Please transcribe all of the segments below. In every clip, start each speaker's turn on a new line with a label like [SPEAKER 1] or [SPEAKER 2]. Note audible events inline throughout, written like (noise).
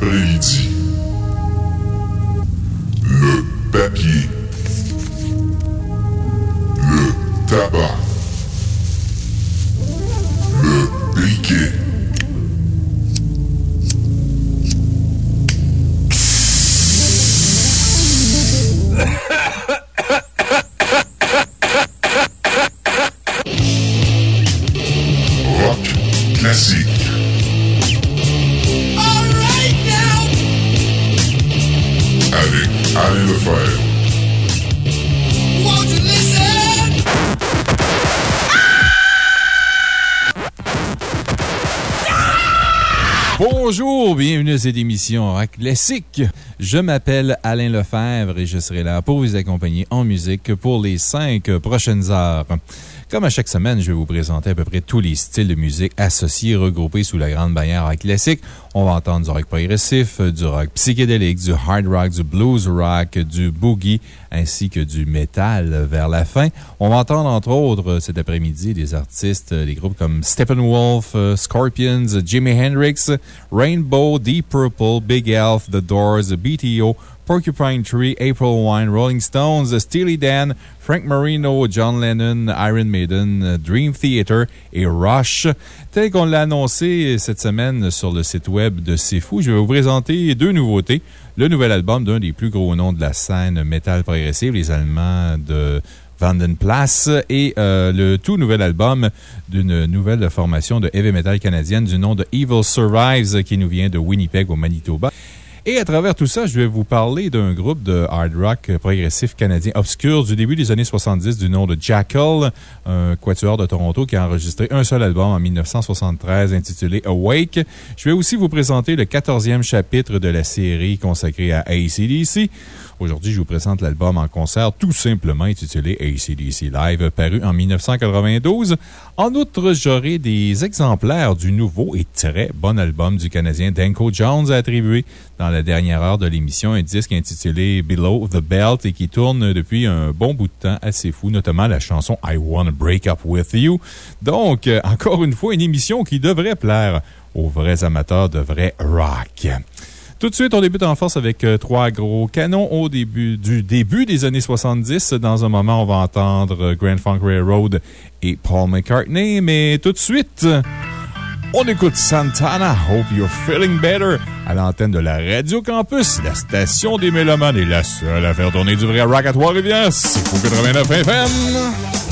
[SPEAKER 1] Vendredi
[SPEAKER 2] cette émission Rock Classique. Je m'appelle Alain Lefebvre et je serai là pour vous accompagner en musique pour les cinq prochaines heures. Comme à chaque semaine, je vais vous présenter à peu près tous les styles de musique associés, regroupés sous la grande bannière rock classique. On va entendre du rock progressif, du rock psychédélique, du hard rock, du blues rock, du boogie, ainsi que du metal vers la fin. On va entendre, entre autres, cet après-midi, des artistes, des groupes comme Steppenwolf, Scorpions, Jimi Hendrix, Rainbow, Deep Purple, Big Elf, The Doors, BTO, Porcupine Tree, April Wine, Rolling Stones, Steely Dan, Frank Marino, John Lennon, Iron Maiden, Dream Theater et Rush. Tel qu'on l'a annoncé cette semaine sur le site web de C'est Fou, je vais vous présenter deux nouveautés. Le nouvel album d'un des plus gros noms de la scène métal progressive, les Allemands de Vandenplas et euh, le tout nouvel album d'une nouvelle formation de heavy metal canadienne du nom de Evil Survives qui nous vient de Winnipeg au Manitoba. Et à travers tout ça, je vais vous parler d'un groupe de hard rock progressif canadien obscur du début des années 70 du nom de Jackal, un quatuor de Toronto qui a enregistré un seul album en 1973 intitulé Awake. Je vais aussi vous présenter le 14e chapitre de la série consacrée à ACDC. Aujourd'hui, je vous présente l'album en concert tout simplement intitulé ACDC Live, paru en 1992. En outre, j'aurai des exemplaires du nouveau et très bon album du Canadien Danko Jones attribué dans la dernière heure de l'émission, un disque intitulé Below the Belt et qui tourne depuis un bon bout de temps assez fou, notamment la chanson I Wanna Break Up With You. Donc, euh, encore une fois, une émission qui devrait plaire aux vrais amateurs de vrai rock. Tout de suite, on débute en force avec euh, trois gros canons au début du début des années 70. Dans un moment, on va entendre euh, Grand Funk Railroad et Paul McCartney, mais tout de suite, on écoute Santana, Hope You're Feeling Better, à l'antenne de la Radio Campus, la station des Mélomanes et la seule à faire tourner du vrai rock à Trois-Rivières. C'est pour 89 FM.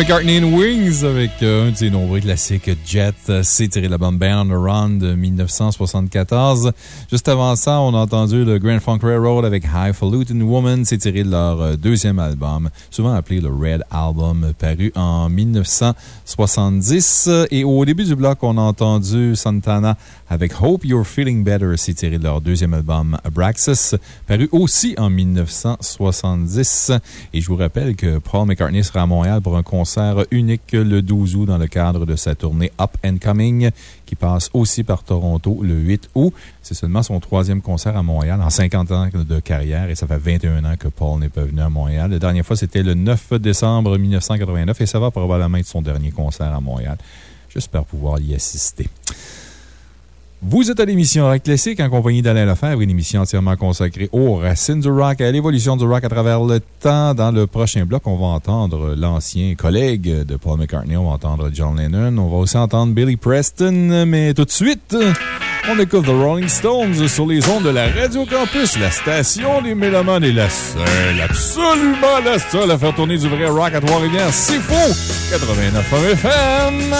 [SPEAKER 3] McCartney and Wings avec euh, un de ses nombreux classiques Jet. C'est tiré de la bande Band Run de 1974. Juste avant ça, on a entendu le Grand Funk Railroad avec Highfalutin Woman. C'est tiré de leur euh, deuxième album, souvent appelé le Red Album, paru en 1970. Et au début du bloc, on a entendu Santana avec Hope You're Feeling Better. C'est tiré de leur deuxième album Abraxas, paru aussi en 1970. Et je vous rappelle que Paul McCartney sera à Montréal pour un concert unique le 12 août dans le cadre de sa tournée Up and Coming, qui passe aussi par Toronto le 8 août. C'est seulement son troisième concert à Montréal en 50 ans de carrière et ça fait 21 ans que Paul n'est pas venu à Montréal. La dernière fois, c'était le 9 décembre 1989 et ça va probablement être son dernier concert à Montréal. J'espère pouvoir y assister. Vous êtes à l'émission Rock Classique en compagnie d'Alain Lefebvre, une émission entièrement consacrée aux racines du rock et à l'évolution du rock à travers le temps. Dans le prochain bloc, on va entendre l'ancien collègue de Paul McCartney, on va entendre John Lennon, on va aussi entendre Billy Preston, mais tout de suite, on écoute The Rolling Stones sur les ondes de la Radio Campus, la station des Mélomanes et la seule, absolument la seule à faire tourner du vrai rock à Trois-Rivières. C'est faux! 89 FM!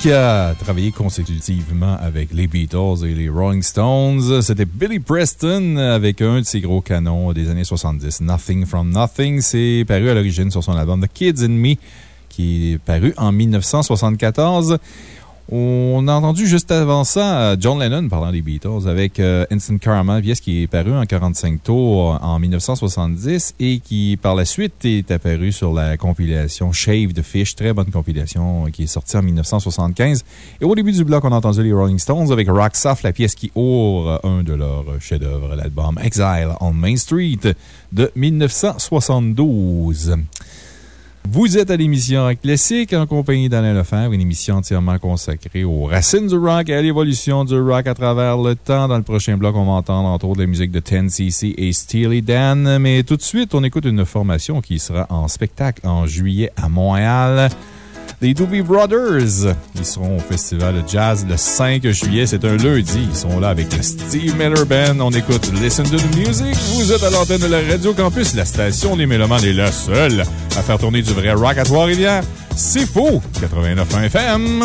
[SPEAKER 2] Qui a travaillé consécutivement avec les Beatles et les Rolling Stones, c'était Billy Preston avec un de ses gros canons des années 70, Nothing from Nothing. C'est paru à l'origine sur son album The Kids in Me, qui est paru en 1974. On a entendu juste avant ça euh, John Lennon parlant des Beatles avec euh, Instant Karma, pièce qui est parue en 45 tours en 1970 et qui par la suite est apparue sur la compilation Shave the Fish, très bonne compilation qui est sortie en 1975. Et au début du bloc, on a entendu les Rolling Stones avec Rock Soft, la pièce qui ouvre un de leurs chefs-d'œuvre, l'album Exile on Main Street de 1972. Vous êtes à l'émission Rock Classique en compagnie d'Alain Lefebvre, une émission entièrement consacrée aux racines du rock et à l'évolution du rock à travers le temps. Dans le prochain bloc, on va entendre entre autres la musique de 10cc et Steely Dan. Mais tout de suite, on écoute une formation qui sera en spectacle en juillet à Montréal les Doobie Brothers. Ils seront au Festival de Jazz le 5 juillet. C'est un lundi. Ils sont là avec le Steve Miller Band. On écoute Listen to the Music. Vous êtes à l'antenne de la Radio Campus. La station des Mélomanes est la seule à faire tourner du vrai rock à Trois-Rivières. C'est faux! 89 FM.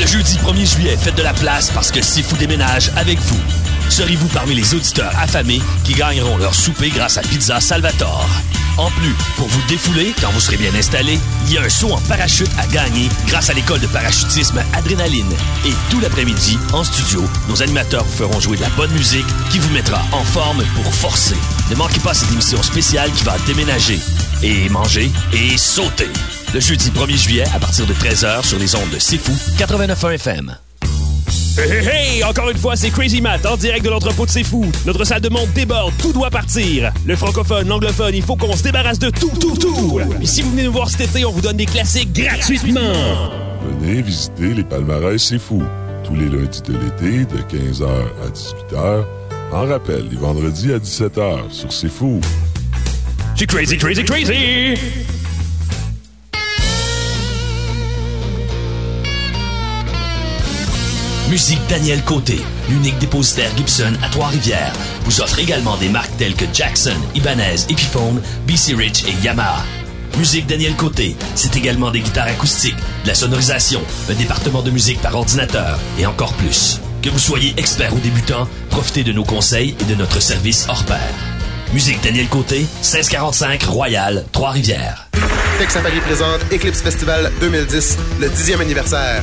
[SPEAKER 4] Le jeudi 1er juillet, faites de la place parce que Sifu déménage avec vous. Serez-vous parmi les auditeurs affamés qui gagneront leur souper grâce à Pizza Salvatore? En plus, pour vous défouler quand vous serez bien installé, il y a un saut en parachute à gagner grâce à l'école de parachutisme Adrénaline. Et tout l'après-midi, en studio, nos animateurs vous feront jouer de la bonne musique qui vous mettra en forme pour forcer. Ne manquez pas cette émission spéciale qui va déménager et manger et sauter. Le jeudi 1er juillet à partir de 13h sur les ondes de C'est Fou 89.1 FM.
[SPEAKER 5] Hey, hey, hey! Encore une fois, c'est Crazy Matt en direct de l'entrepôt de C'est Fou. Notre salle de monde déborde, tout doit partir. Le francophone, l'anglophone, il faut qu'on se débarrasse de tout, tout, tout. Et si vous venez nous voir cet été, on vous donne des classiques gratuitement.
[SPEAKER 1] Venez visiter les palmarès C'est Fou. Tous les lundis de l'été, de 15h à 18h. En rappel, les vendredis à 17h sur C'est Fou.
[SPEAKER 5] C'est crazy, crazy, crazy!
[SPEAKER 4] Musique Daniel Côté, l'unique dépositaire Gibson à Trois-Rivières, vous offre également des marques telles que Jackson, Ibanez, Epiphone, BC Rich et Yamaha. Musique Daniel Côté, c'est également des guitares acoustiques, de la sonorisation, un département de musique par ordinateur et encore plus. Que vous soyez expert ou débutant, profitez de nos conseils et de notre service hors pair. Musique Daniel Côté, 1645 Royal, Trois-Rivières.
[SPEAKER 6] Texas Paris présente Eclipse Festival 2010, le 10e anniversaire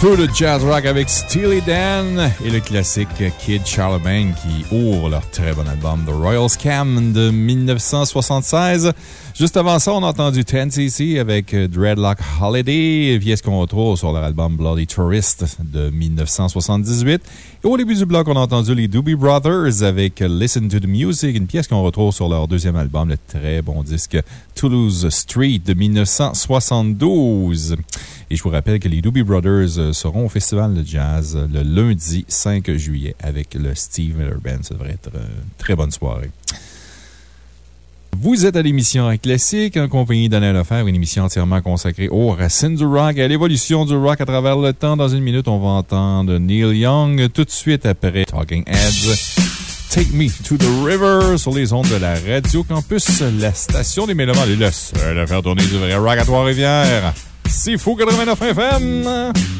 [SPEAKER 2] peu de jazz rock avec Steely Dan et le classique Kid Charlemagne qui ouvre leur très bon album The Royal Scam de 1976. Juste avant ça, on a entendu 10cc avec Dreadlock Holiday, pièce qu'on retrouve sur leur album Bloody Tourist de 1978. Et au début du bloc, on a entendu les Doobie Brothers avec Listen to the Music, une pièce qu'on retrouve sur leur deuxième album, le très bon disque Toulouse Street de 1972. Et je vous rappelle que les Doobie Brothers euh, seront au Festival de Jazz euh, le lundi 5 juillet avec le Steve Miller Band. Ça devrait être une très bonne soirée. Vous êtes à l'émission Classique, en compagnie d'Alain Lefebvre, une émission entièrement consacrée aux racines du rock et à l'évolution du rock à travers le temps. Dans une minute, on va entendre Neil Young. Tout de suite après Talking Heads. Take Me to the River sur les ondes de la Radio Campus, la station des Mélomanes est le seul à faire tourner du vrai rock à Trois-Rivières. C'est fou 89 FM!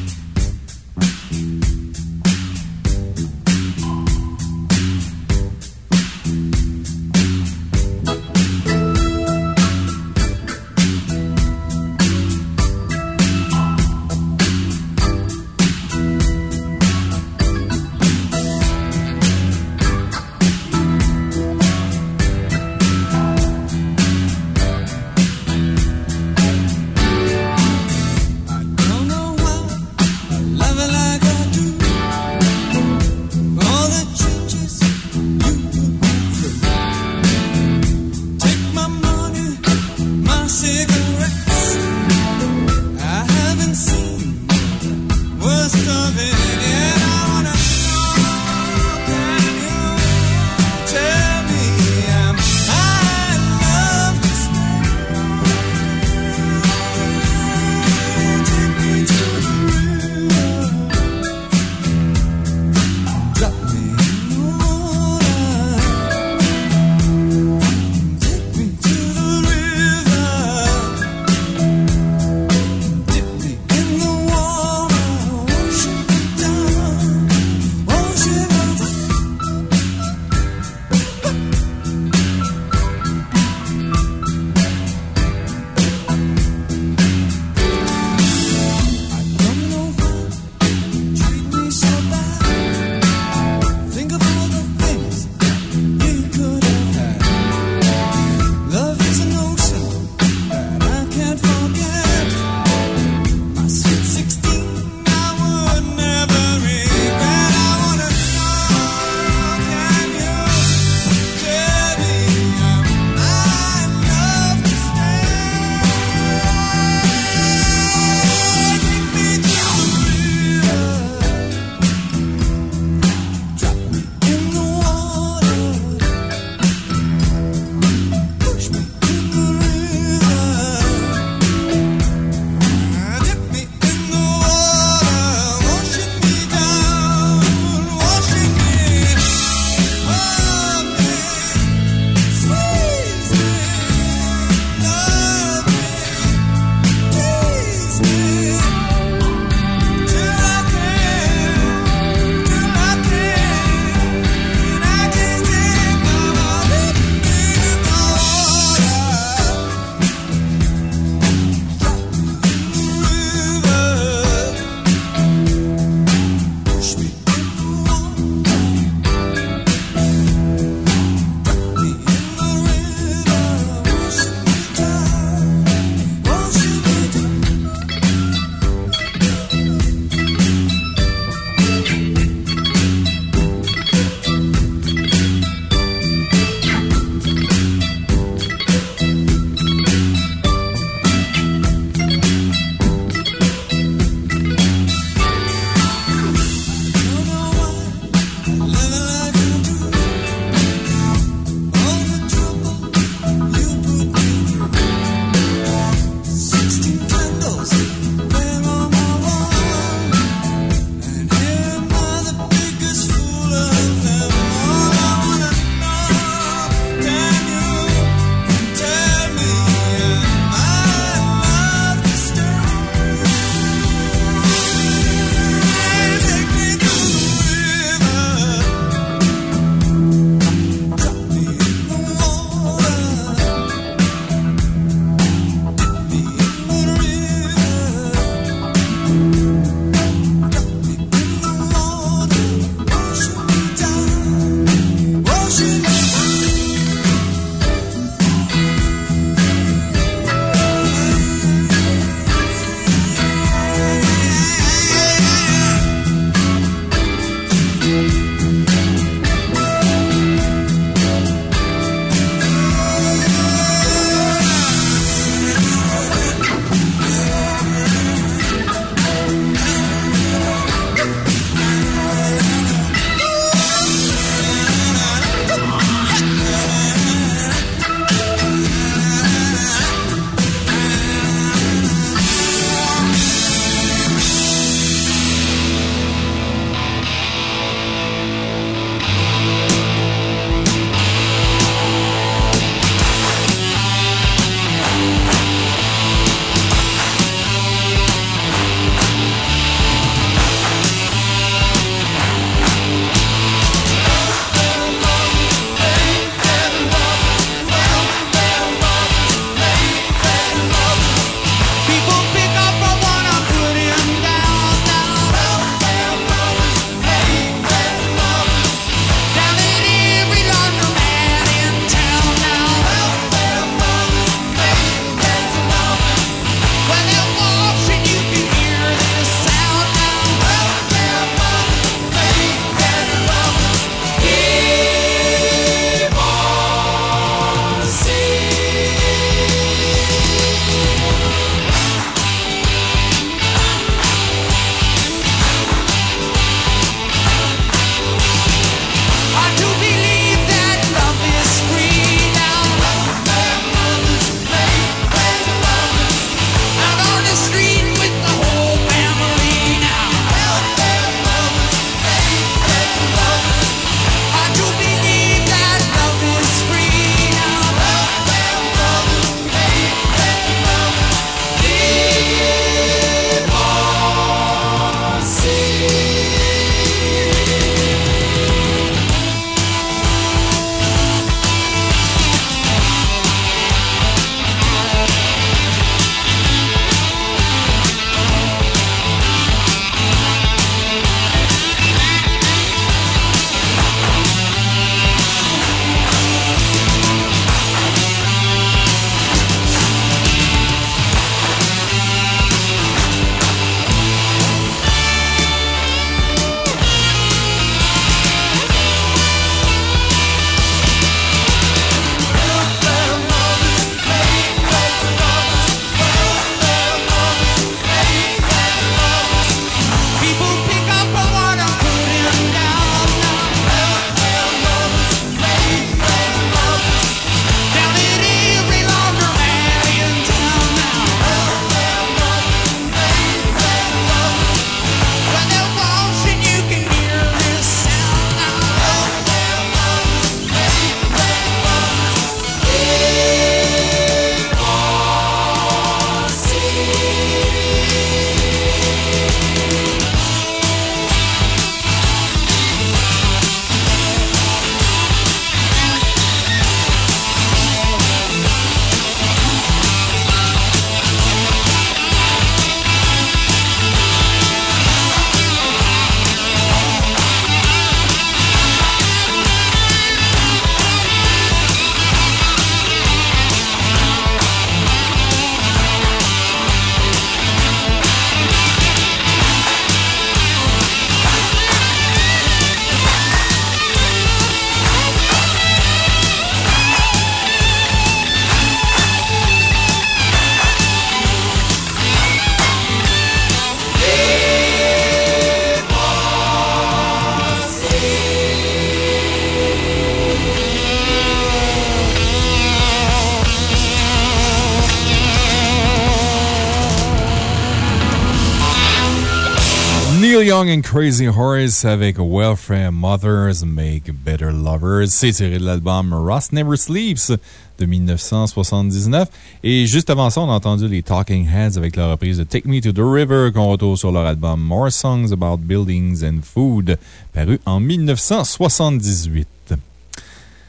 [SPEAKER 7] Young and Crazy Horse avec Welfare Mothers Make Better Lovers. C'est tiré de l'album Ross Never Sleeps de 1979. Et juste avant ça, on a entendu les Talking Heads avec la reprise de Take Me to the River qu'on retrouve sur leur album More Songs About Buildings and Food, paru en 1978.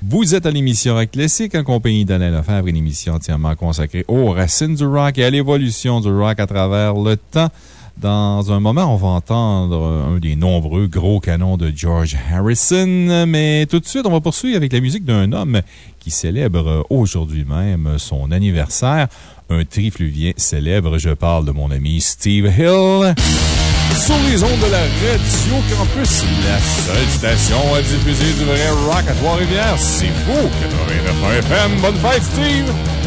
[SPEAKER 7] Vous êtes à l'émission Rock Classique en compagnie d'Alain Lefebvre, une émission entièrement consacrée aux racines du rock et à l'évolution du rock à travers le temps. Dans un moment, on va entendre un des nombreux gros canons de George Harrison, mais tout de suite, on va poursuivre avec la musique d'un homme qui célèbre aujourd'hui même son anniversaire. Un trifluvien célèbre, je parle de mon ami Steve Hill. Sur les ondes de la Radio Campus, la seule station à diffuser du vrai rock à Trois-Rivières, c'est faux, 89 FM. Bonne fête, Steve!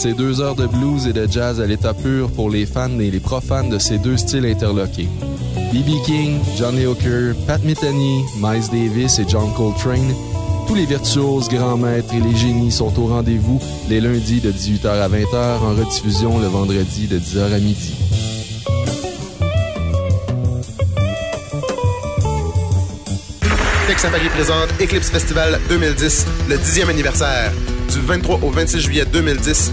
[SPEAKER 8] C'est deux heures de blues et de jazz à l'état pur pour les fans et les profanes de ces deux styles interloqués. B.B. King, Johnny Hooker, Pat Metheny, Miles Davis et John Coltrane, tous les virtuoses, grands maîtres et les génies sont au rendez-vous les lundis de 18h à 20h en rediffusion le vendredi de 10h à midi.
[SPEAKER 6] Texas présente Eclipse Festival 2010, le 10e anniversaire du 23 au 26 juillet 2010.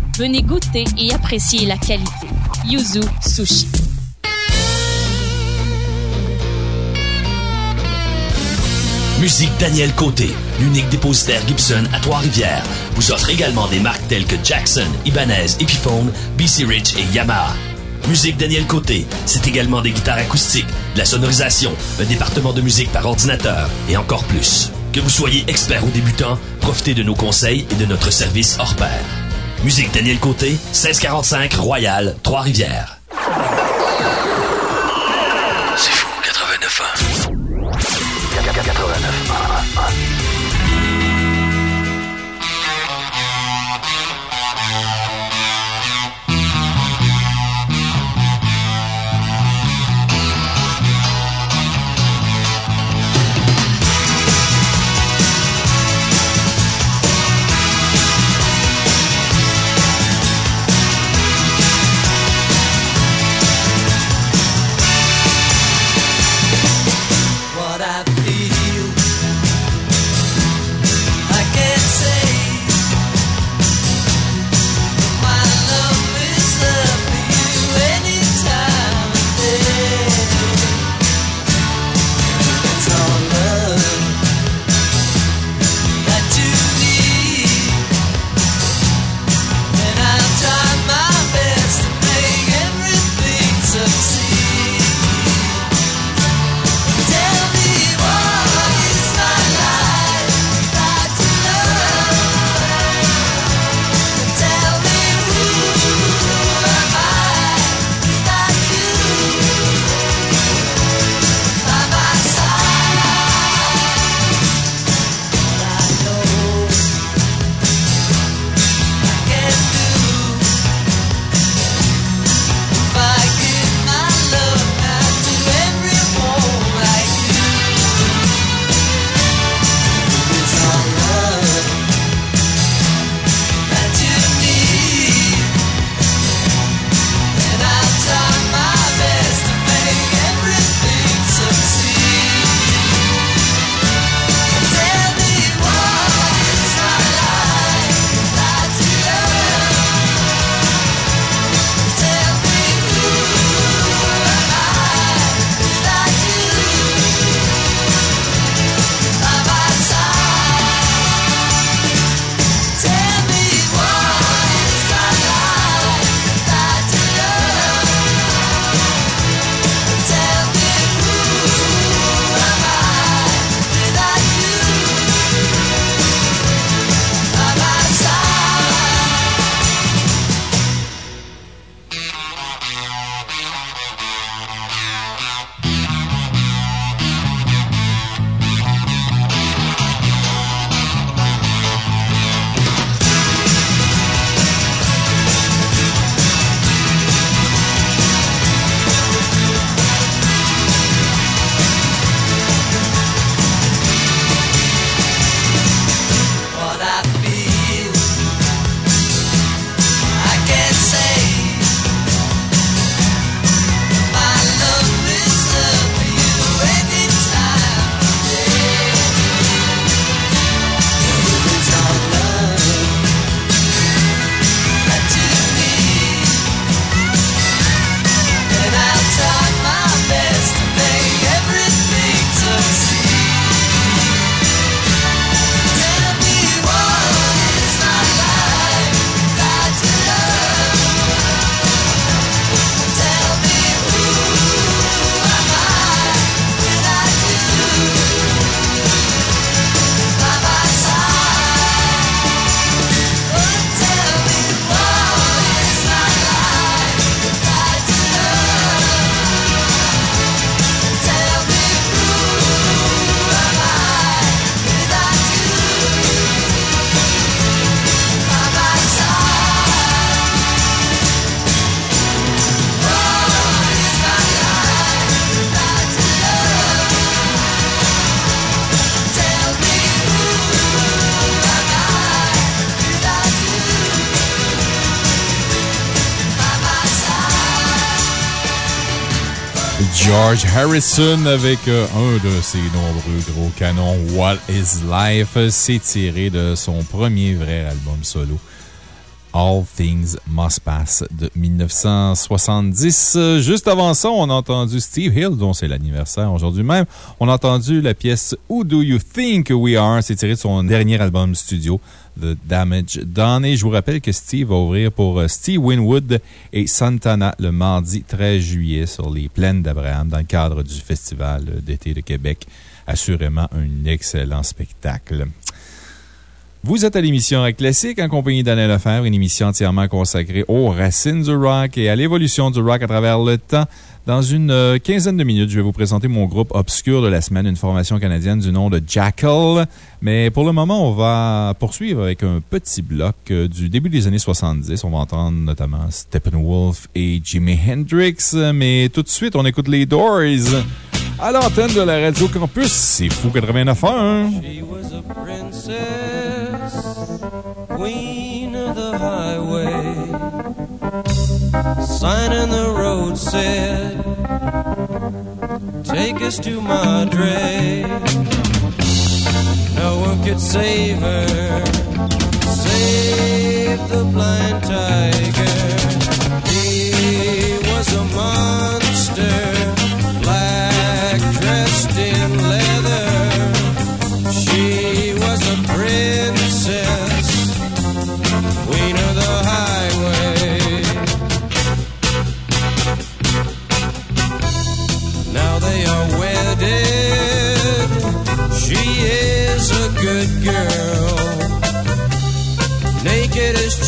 [SPEAKER 9] Venez goûter et apprécier la qualité. Yuzu Sushi.
[SPEAKER 4] Musique Daniel Côté, l'unique dépositaire Gibson à Trois-Rivières, vous offre également des marques telles que Jackson, Ibanez, Epiphone, BC Rich et Yamaha. Musique Daniel Côté, c'est également des guitares acoustiques, de la sonorisation, un département de musique par ordinateur et encore plus. Que vous soyez expert ou débutant, profitez de nos conseils et de notre service hors pair. Musique Daniel Côté, 1645 Royal, Trois-Rivières.
[SPEAKER 10] C'est fou, 89 ans. 89
[SPEAKER 11] What
[SPEAKER 2] Harrison avec euh, un de ses nombreux gros canons, What is Life? C'est tiré de son premier vrai album solo. All Things Must Pass de 1970. Juste avant ça, on a entendu Steve Hill, dont c'est l'anniversaire aujourd'hui même. On a entendu la pièce Who Do You Think We Are? C'est tiré de son dernier album studio, The Damage Done. Et je vous rappelle que Steve va ouvrir pour euh, Steve Winwood et Santana le mardi 13 juillet sur les plaines d'Abraham dans le cadre du Festival d'été de Québec. Assurément un excellent spectacle. Vous êtes à l'émission Rock Classique en compagnie d'Alain Lefebvre, une émission entièrement consacrée aux racines du rock et à l'évolution du rock à travers le temps. Dans une euh, quinzaine de minutes, je vais vous présenter mon groupe obscur de la semaine, une formation canadienne du nom de Jackal. Mais pour le moment, on va poursuivre avec un petit bloc euh, du début des années 70. On va entendre notamment Steppenwolf et Jimi Hendrix. Mais tout de suite, on écoute les Doors à l'antenne de la Radio Campus. C'est Fou 89.1.
[SPEAKER 11] She was a princess, queen of the highway. Sign in the road said, Take us to Madre. No one could save her, save the blind tiger. He was a monster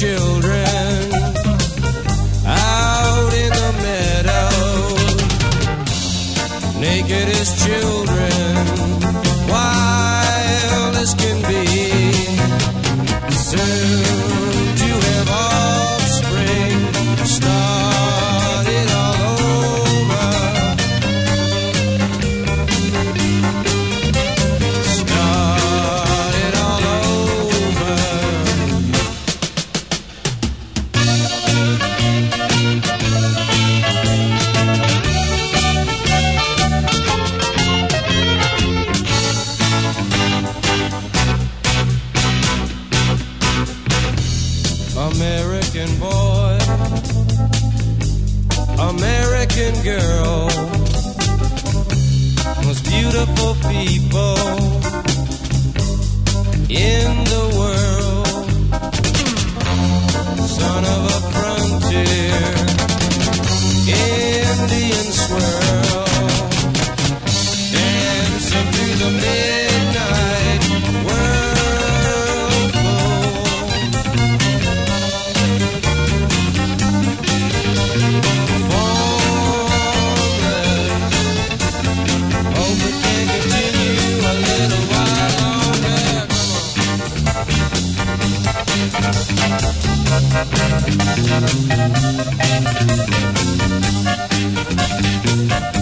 [SPEAKER 11] children out in the meadow. Naked as children, girl, most beautiful people in the world, son of a frontier, Indian swirl, dancing through the midnight Come on.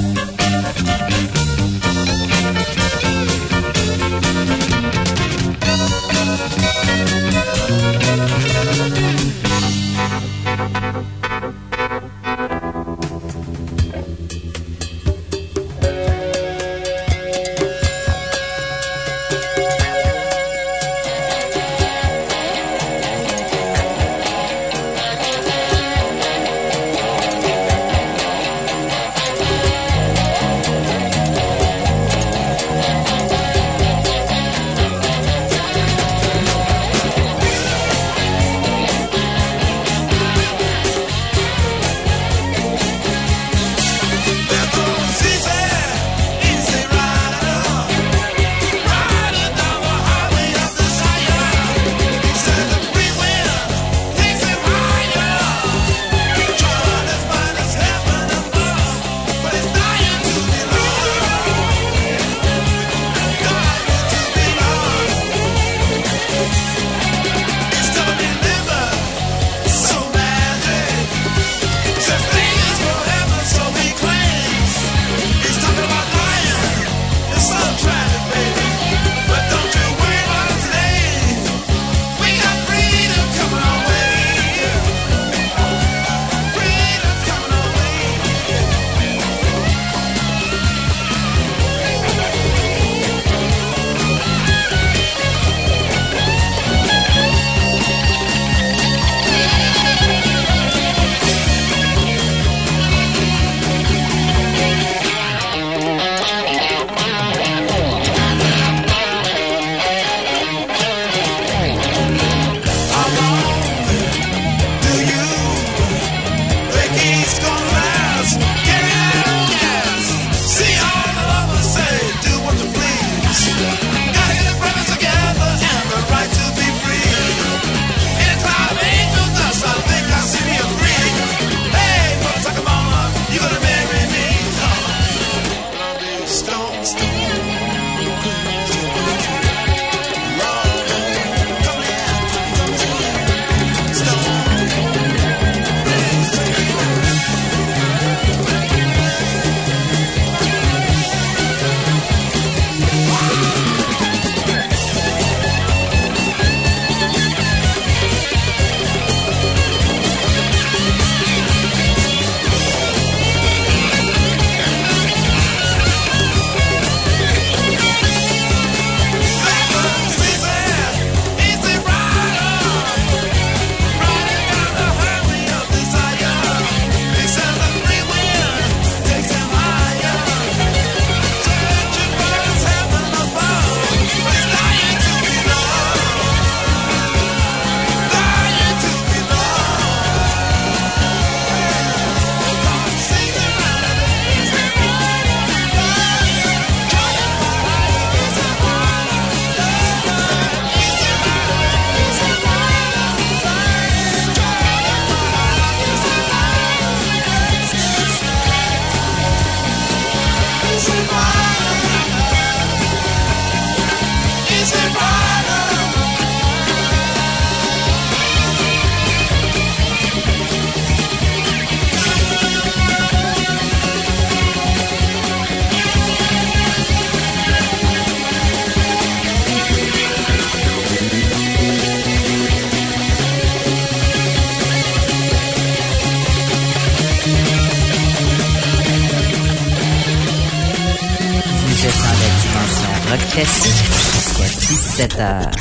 [SPEAKER 12] Jusqu'à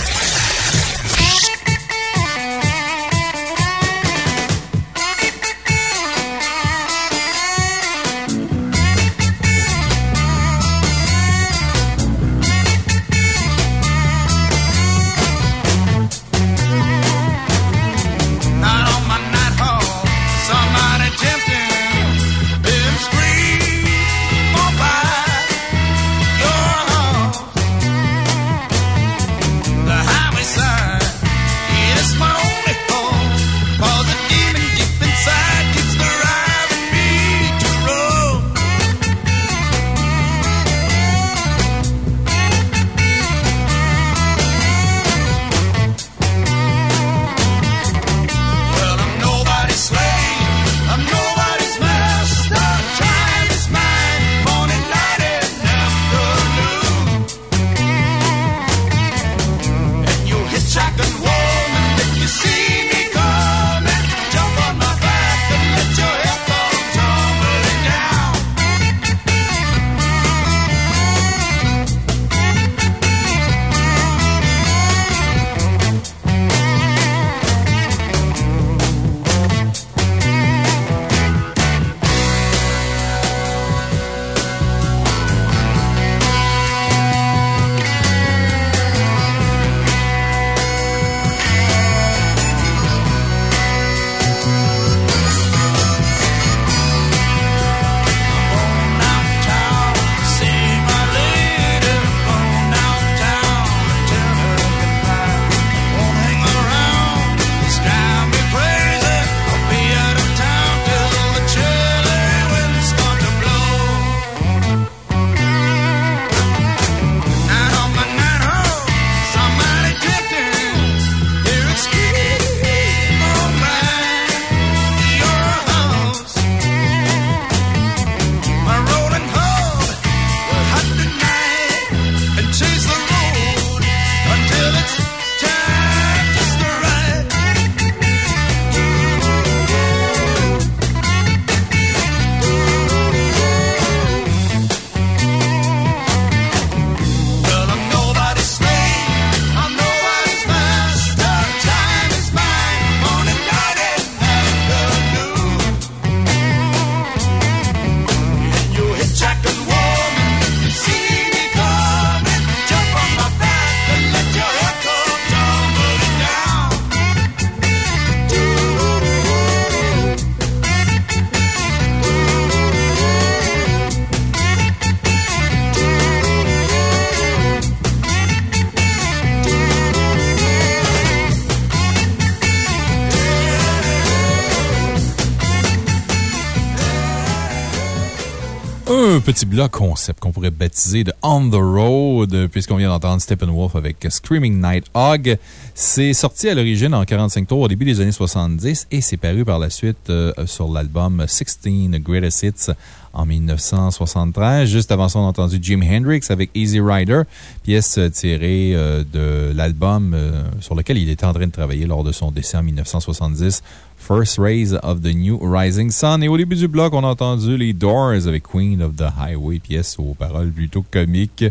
[SPEAKER 2] petit bloc concept qu'on pourrait baptiser de On the Road, puisqu'on vient d'entendre Steppenwolf avec Screaming Night Hog. C'est sorti à l'origine en 45 tours au début des années 70 et c'est paru par la suite euh, sur l'album 16 Greatest Hits en 1973. Juste avant ça, on a entendu Jimi Hendrix avec Easy Rider, pièce euh, tirée euh, de l'album sur lequel il était en train de travailler lors de son décès en 1970. First Rays of the New Rising Sun. Et au début du bloc, on a entendu les Doors avec Queen of the Highway, pièce aux paroles plutôt comiques,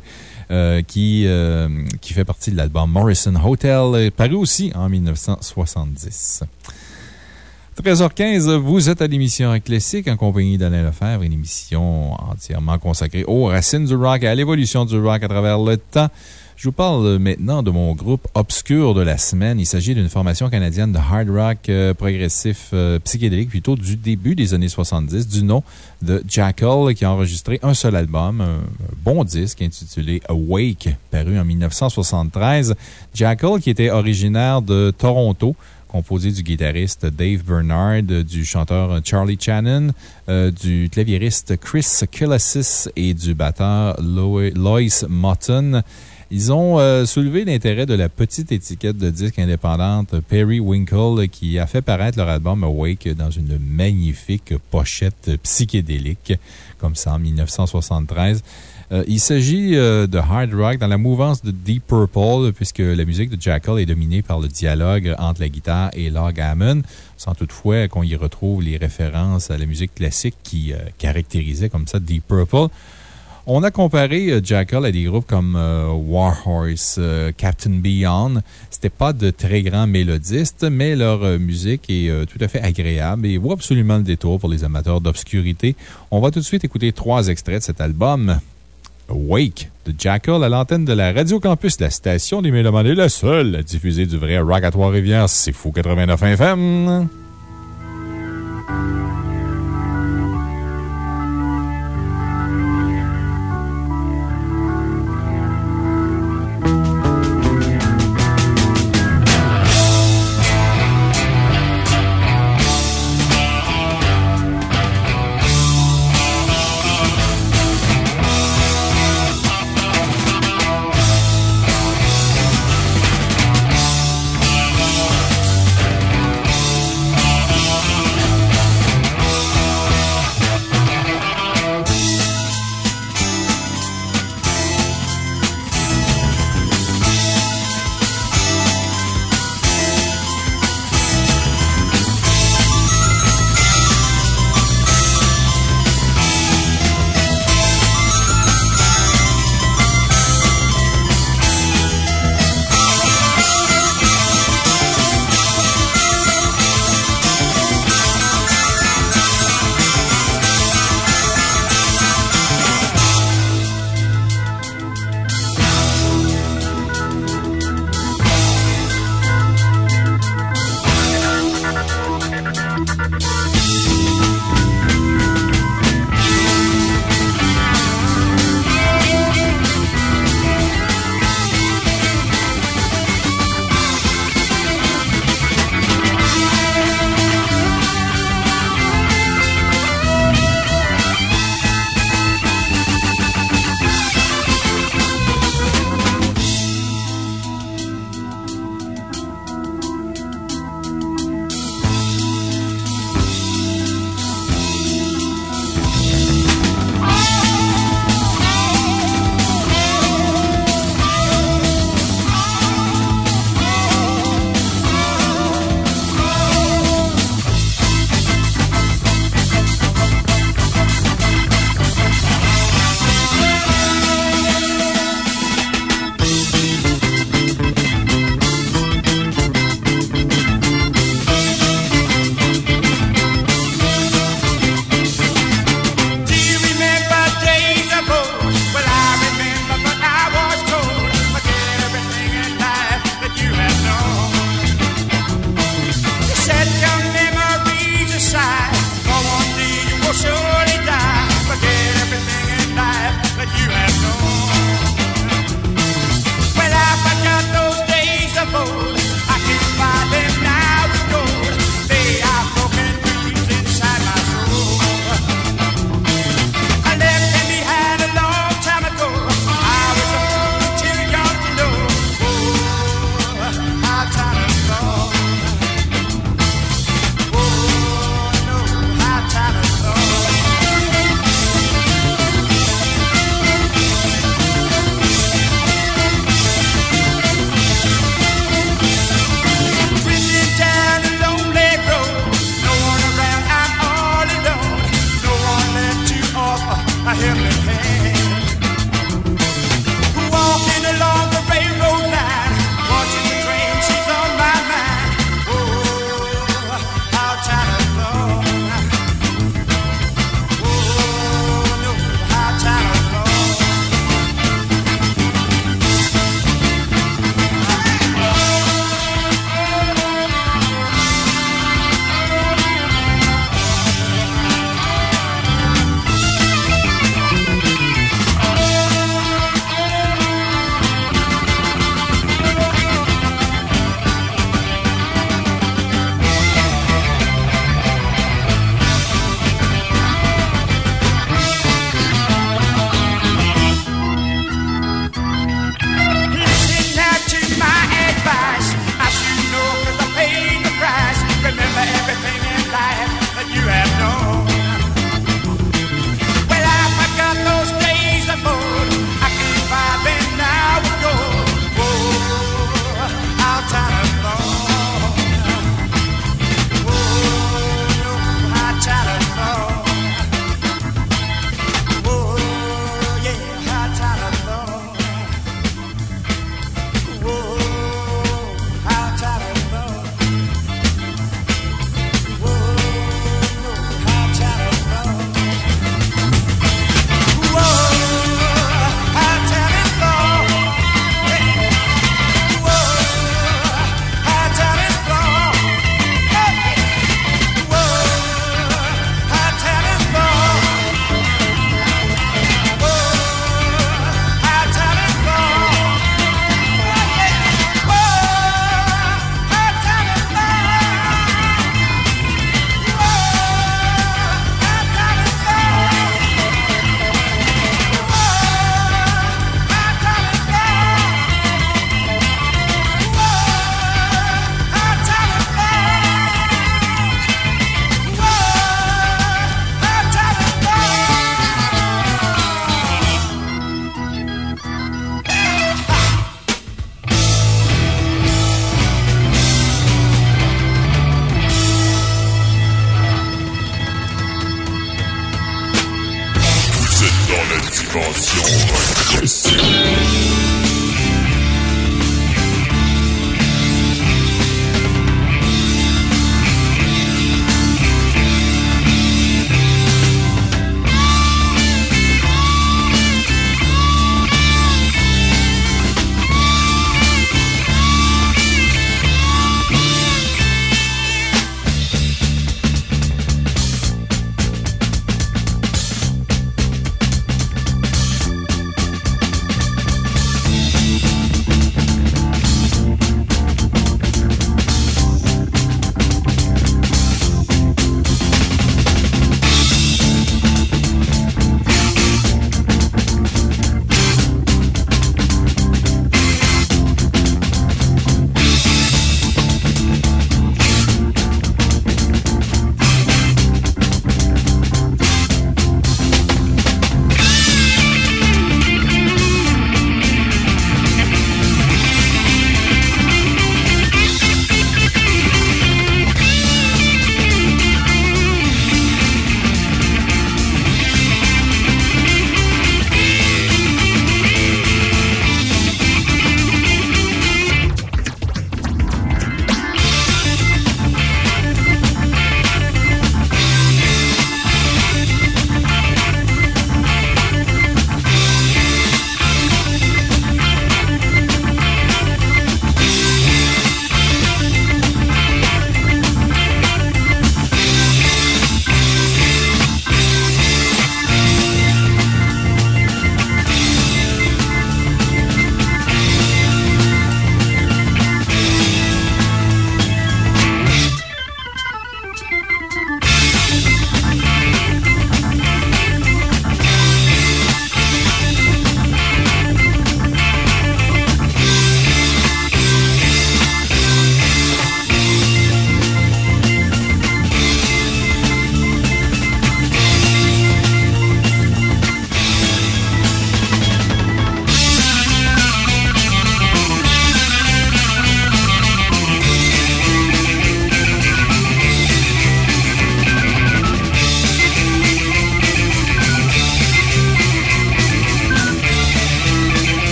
[SPEAKER 2] euh, qui, euh, qui fait partie de l'album Morrison Hotel, euh, paru aussi en 1970. 13h15, vous êtes à l'émission Classique en compagnie d'Alain Lefebvre, une émission entièrement consacrée aux racines du rock et à l'évolution du rock à travers le temps. Je vous parle maintenant de mon groupe obscur de la semaine. Il s'agit d'une formation canadienne de hard rock euh, progressif euh, psychédélique, plutôt du début des années 70, du nom de Jackal, qui a enregistré un seul album, un bon disque intitulé Awake, paru en 1973. Jackal, qui était originaire de Toronto, composé du guitariste Dave Bernard, du chanteur Charlie Channon, euh, du claviériste Chris Killassis et du batteur Lois Motton. Ils ont euh, soulevé l'intérêt de la petite étiquette de disque indépendante Perry Winkle qui a fait paraître leur album Awake dans une magnifique pochette psychédélique, comme ça en 1973. Euh, il s'agit euh, de hard rock dans la mouvance de Deep Purple, puisque la musique de Jackal est dominée par le dialogue entre la guitare et l'orgamon, sans toutefois qu'on y retrouve les références à la musique classique qui caractérisait comme ça Deep Purple. On a comparé euh, Jackal à des groupes comme euh, Warhorse, euh, Captain Beyond. C'était pas de très grands mélodistes, mais leur musique est tout à fait agréable et vaut absolument le détour pour les amateurs d'obscurité. On va tout de suite écouter trois extraits de cet album. Wake de Jackal à l'antenne de la Radio Campus, la station des Mélomanes est la seule à diffuser du vrai rock à Trois-Rivières. C'est fou 89 FM.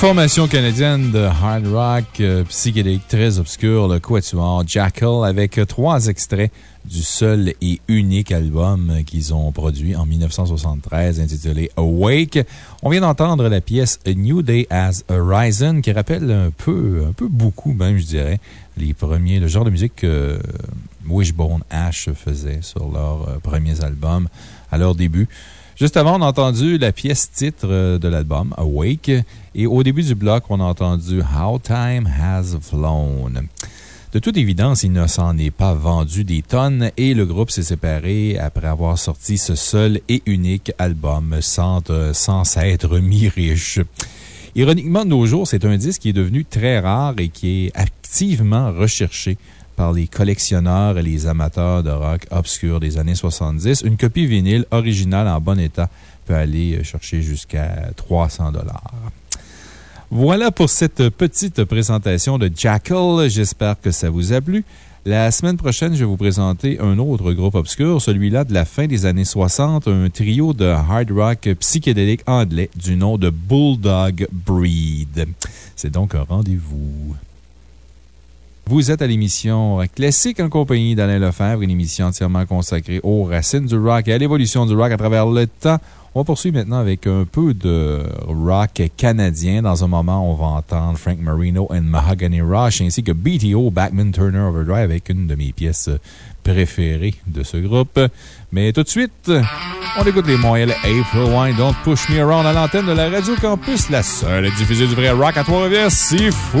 [SPEAKER 2] Formation canadienne de hard rock euh, psychédélique très obscur, le Quatuor Jackal, avec trois extraits du seul et unique album qu'ils ont produit en 1973 intitulé Awake. On vient d'entendre la pièce New Day as Horizon qui rappelle un peu, un peu beaucoup même, je dirais, les premiers, le genre de musique que Wishbone Ash faisait sur leurs euh, premiers albums à leur début. Juste avant, on a entendu la pièce titre euh, de l'album, Awake. Et au début du bloc, on a entendu How Time Has Flown. De toute évidence, il ne s'en est pas vendu des tonnes et le groupe s'est séparé après avoir sorti ce seul et unique album sans, euh, sans s'être mis riche. Ironiquement, de nos jours, c'est un disque qui est devenu très rare et qui est activement recherché par les collectionneurs et les amateurs de rock obscur des années 70. Une copie vinyle originale en bon état peut aller chercher jusqu'à 300 Voilà pour cette petite présentation de Jackal. J'espère que ça vous a plu. La semaine prochaine, je vais vous présenter un autre groupe obscur, celui-là de la fin des années 60, un trio de hard rock psychédélique anglais du nom de Bulldog Breed. C'est donc un rendez-vous. Vous êtes à l'émission Classique en compagnie d'Alain Lefebvre, une émission entièrement consacrée aux racines du rock et à l'évolution du rock à travers le temps. On poursuit maintenant avec un peu de rock canadien. Dans un moment, on va entendre Frank Marino and Mahogany Rush ainsi que BTO, Backman Turner Overdrive avec une de mes pièces préférées de ce groupe. Mais tout de suite, on écoute les moyens April Wine Don't Push Me Around à l'antenne de la Radio Campus, la seule à diffuser du vrai rock à Trois-Rivières. C'est fou!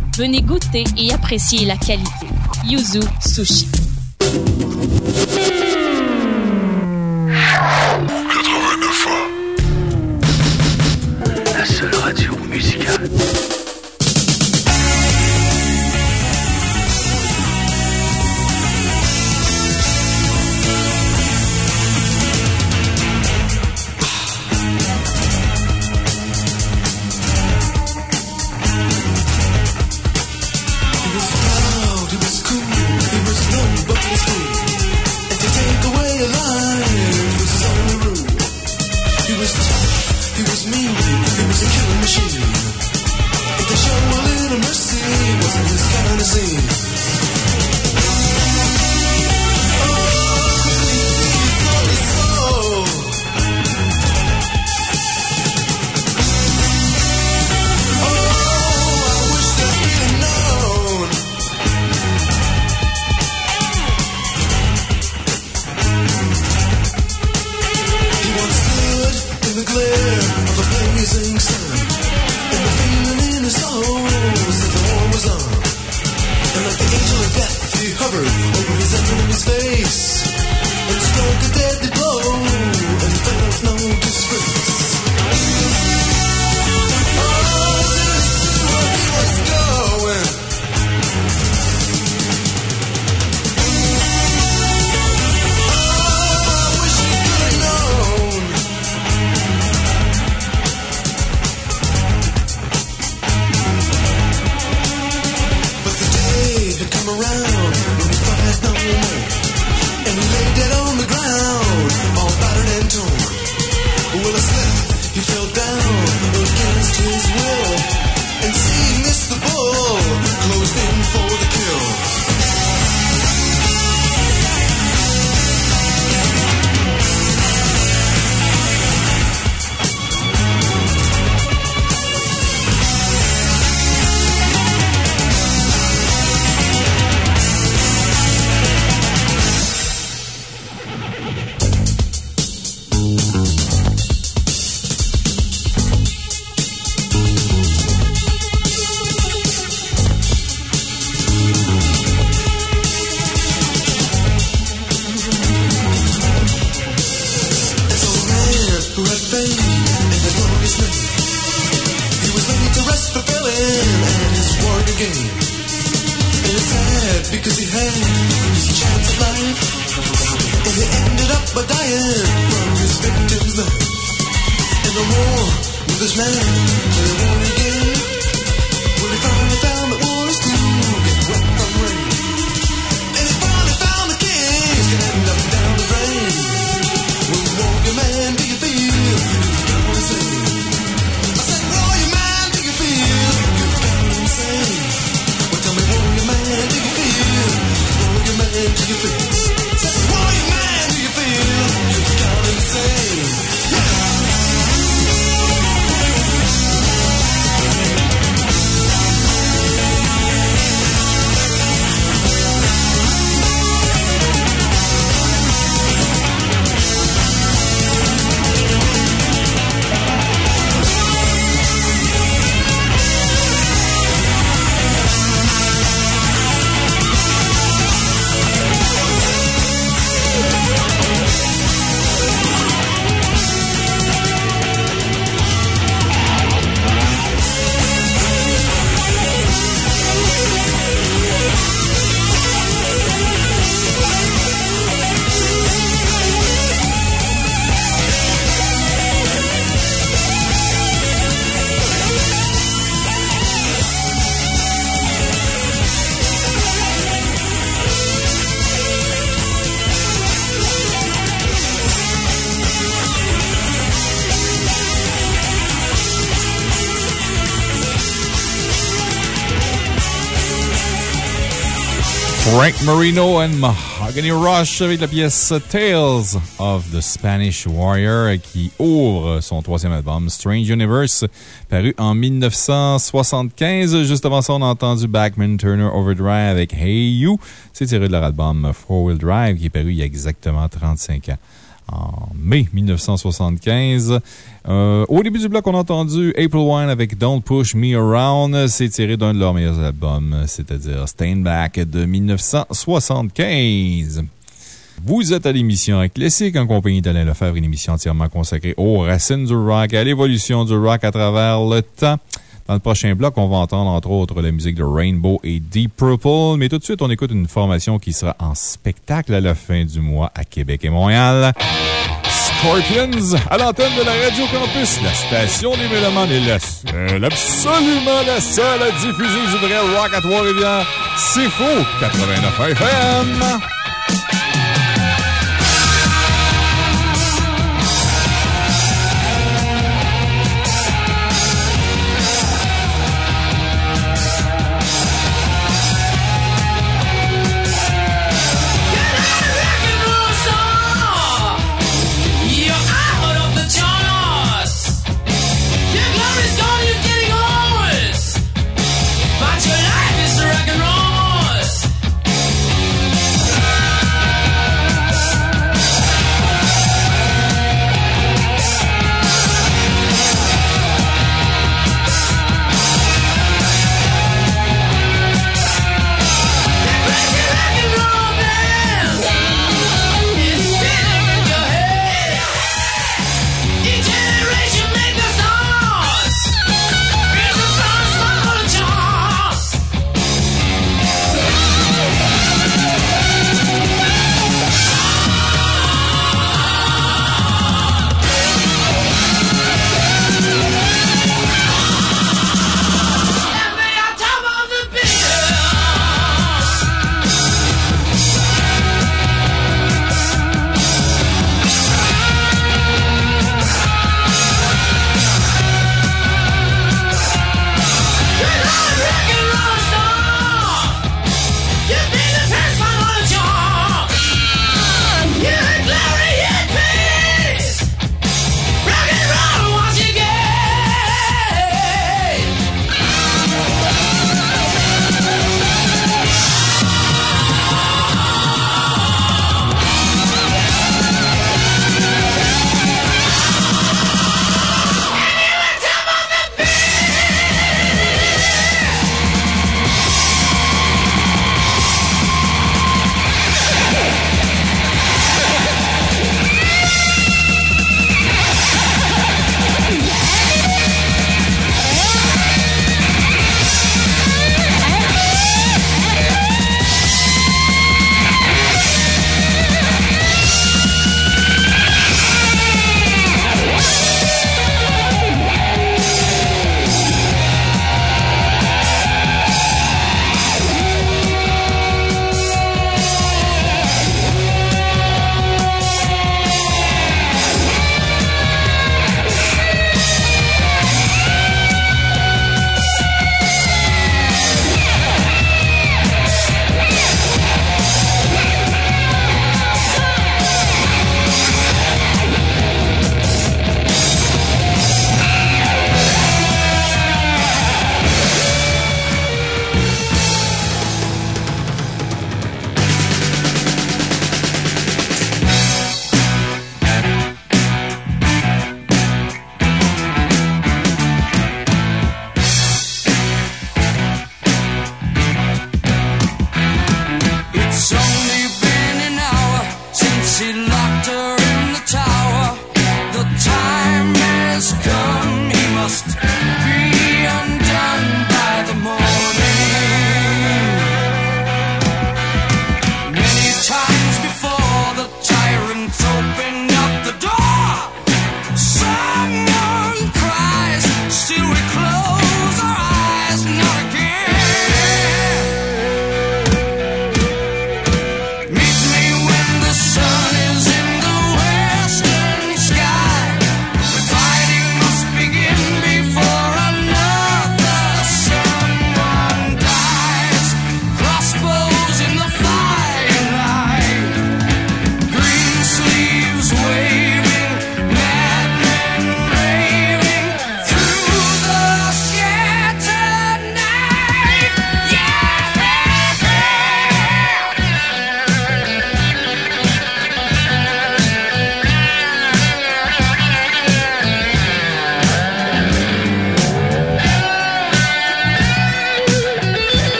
[SPEAKER 9] venez goûter et apprécier la qualité. Yuzu Sushi.
[SPEAKER 10] 89 La seule radio musicale.
[SPEAKER 2] Marino and Mahogany Rush avec la pièce Tales of the Spanish Warrior qui ouvre son troisième album Strange Universe paru en 1975. Juste avant ça, on a entendu Backman Turner Overdrive avec Hey You. C'est tiré de leur album Four Wheel Drive qui est paru il y a exactement 35 ans en mai 1975. Euh, au début du bloc, on a entendu April Wine avec Don't Push Me Around. C'est tiré d'un de leurs meilleurs albums, c'est-à-dire Back de 1975. Vous êtes à l'émission Classique en compagnie d'Alain Lefebvre, une émission entièrement consacrée aux racines du rock et à l'évolution du rock à travers le temps. Dans le prochain bloc, on va entendre entre autres la musique de Rainbow et Deep Purple. Mais tout de suite, on écoute une formation qui sera en spectacle à la fin du mois à Québec et Montréal. Scorpions, à l'antenne de la Radio Campus, la station des Mélomanes est la seule, absolument la seule à diffuser du vrai rock à Trois-Rivières. C'est faux, 89 FM.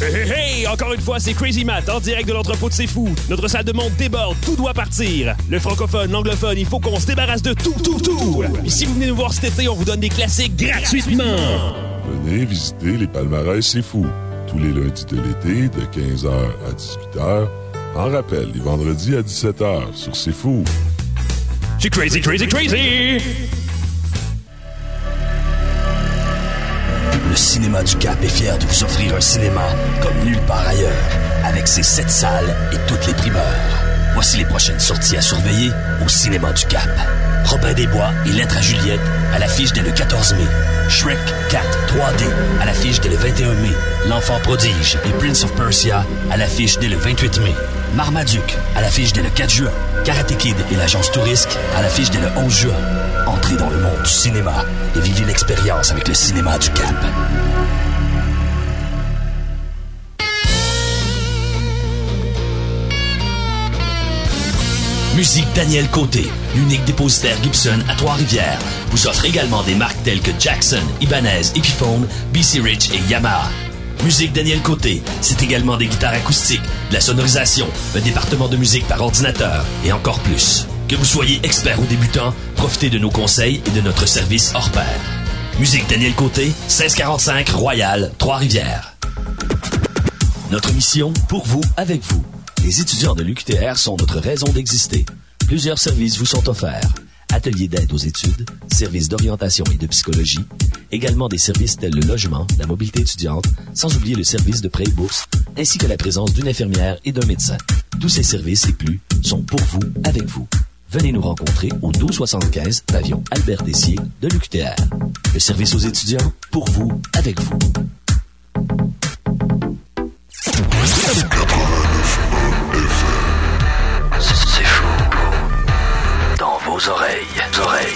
[SPEAKER 13] Hey, hey, hey! Encore une fois, c'est Crazy Matt en direct de l'entrepôt de C'est Fou. Notre salle de monde déborde, tout doit partir. Le francophone, l'anglophone, il faut qu'on se débarrasse de tout, tout, tout. Et si vous venez nous voir cet été, on vous donne des classiques gratuitement.
[SPEAKER 1] Venez visiter les palmarès C'est Fou. Tous les lundis de l'été, de 15h à 18h. En rappel, les vendredis à 17h sur C'est Fou.
[SPEAKER 13] C'est crazy, crazy, crazy!
[SPEAKER 4] Le cinéma du Cap est fier de vous offrir un cinéma comme nulle part ailleurs, avec ses sept salles et toutes les primeurs. Voici les prochaines sorties à surveiller au cinéma du Cap. Robin des Bois et Lettres à Juliette à l'affiche dès le 14 mai. Shrek 4 3D à l'affiche dès le 21 mai. L'Enfant prodige et Prince of Persia à l'affiche dès le 28 mai. Marmaduke à l'affiche dès le 4 juin. Karate Kid et l'agence Tourisque à l'affiche dès le 11 juin. Entrez dans le monde du cinéma et vivez l'expérience avec le cinéma du Cap. Musique Daniel Côté, l'unique dépositaire Gibson à Trois-Rivières, vous offre également des marques telles que Jackson, Ibanez, Epiphone, BC Rich et Yamaha. Musique Daniel Côté, c'est également des guitares acoustiques, de la sonorisation, un département de musique par ordinateur et encore plus. Que vous soyez expert ou débutant, profitez de nos conseils et de notre service hors pair. Musique Daniel Côté, 1645 Royal, Trois-Rivières. Notre mission, pour vous, avec vous. Les étudiants de l'UQTR sont notre raison d'exister. Plusieurs services vous sont offerts. Ateliers d'aide aux études, services d'orientation et de psychologie, également des services tels le logement, la mobilité étudiante, sans oublier le service de prêt et bourse, ainsi que la présence d'une infirmière et d'un médecin. Tous ces services et plus sont pour vous, avec vous. Venez nous rencontrer au 1275 pavillon Albert Dessier de l'UQTR. Le service aux étudiants, pour vous, avec vous.
[SPEAKER 10] C'est chaud dans vos oreilles. oreilles.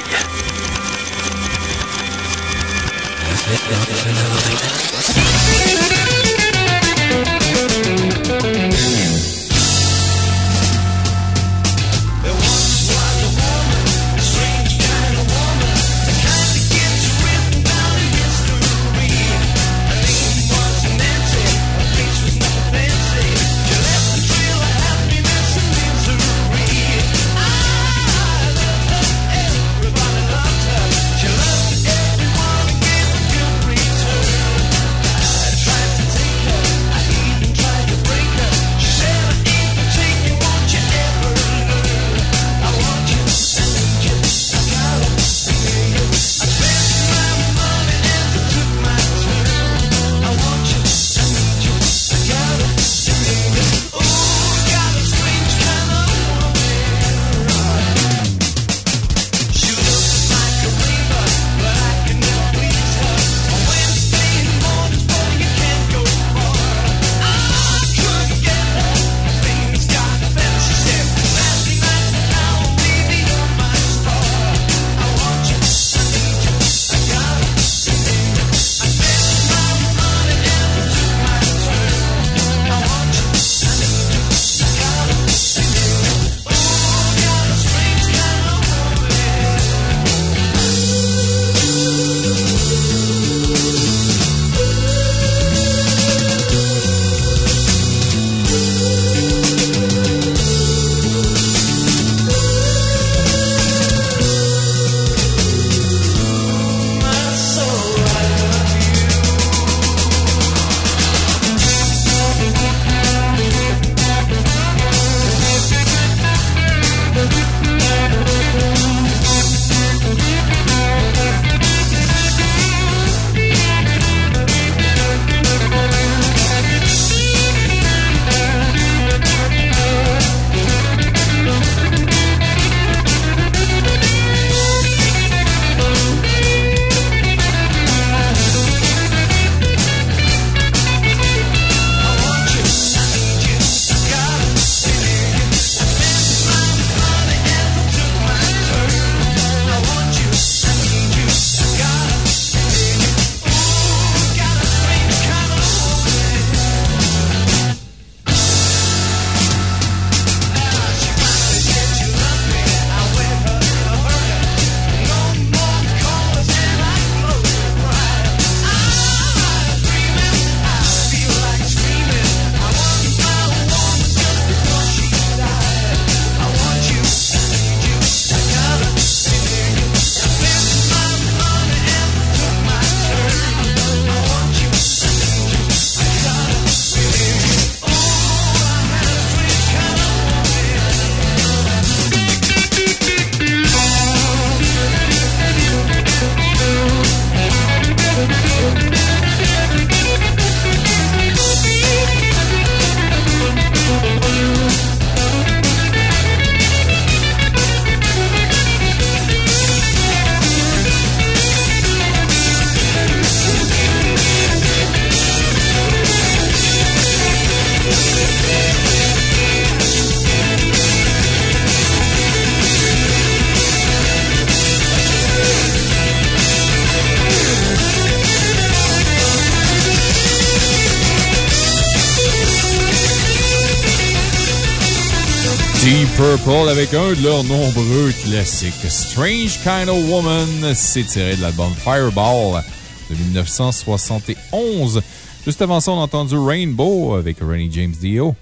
[SPEAKER 2] Un de leurs nombreux classiques, Strange Kind of Woman. C'est tiré de l'album Fireball de 1971. Juste avant ça, on a entendu Rainbow avec Rennie James Dio.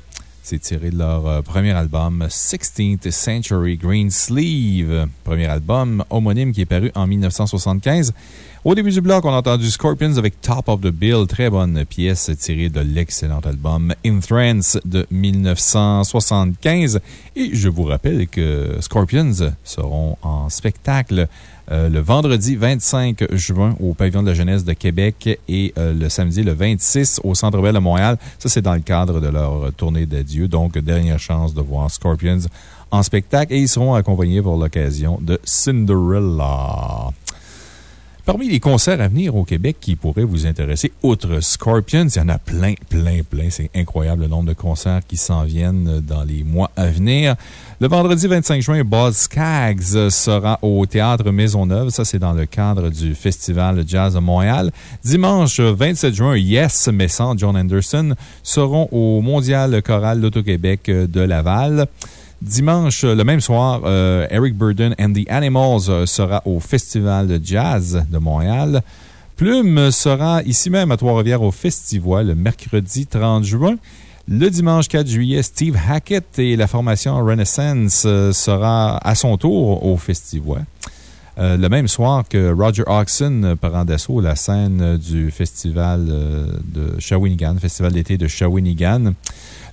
[SPEAKER 2] C'est tiré de leur euh, premier album 16th Century Green Sleeve, premier album homonyme qui est paru en 1975. Au début du bloc, on a entendu Scorpions avec Top of the Bill, très bonne pièce tirée de l'excellent album In Trance de 1975. Et je vous rappelle que Scorpions seront en spectacle euh, le vendredi 25 juin au Pavillon de la Jeunesse de Québec et euh, le samedi le 26 au Centre Bell de Montréal. Ça, c'est dans le cadre de leur tournée d'adieu. Donc, dernière chance de voir Scorpions en spectacle et ils seront accompagnés pour l'occasion de Cinderella. Parmi les concerts à venir au Québec qui pourraient vous intéresser, outre Scorpions, il y en a plein, plein, plein. C'est incroyable le nombre de concerts qui s'en viennent dans les mois à venir. Le vendredi 25 juin, Buzz Skaggs sera au Théâtre Maisonneuve. Ça, c'est dans le cadre du Festival Jazz de Montréal. Dimanche 27 juin, Yes, mais John Anderson, seront au Mondial Choral d'Auto-Québec de Laval. Dimanche, le même soir, euh, Eric Burden and the Animals euh, sera au Festival de Jazz de Montréal. Plume sera ici même à Trois-Rivières au Festival le mercredi 30 juin. Le dimanche 4 juillet, Steve Hackett et la formation Renaissance euh, sera à son tour au Festival. le même soir que Roger Oxon prend d'assaut la scène du festival de Shawinigan, festival d'été de Shawinigan.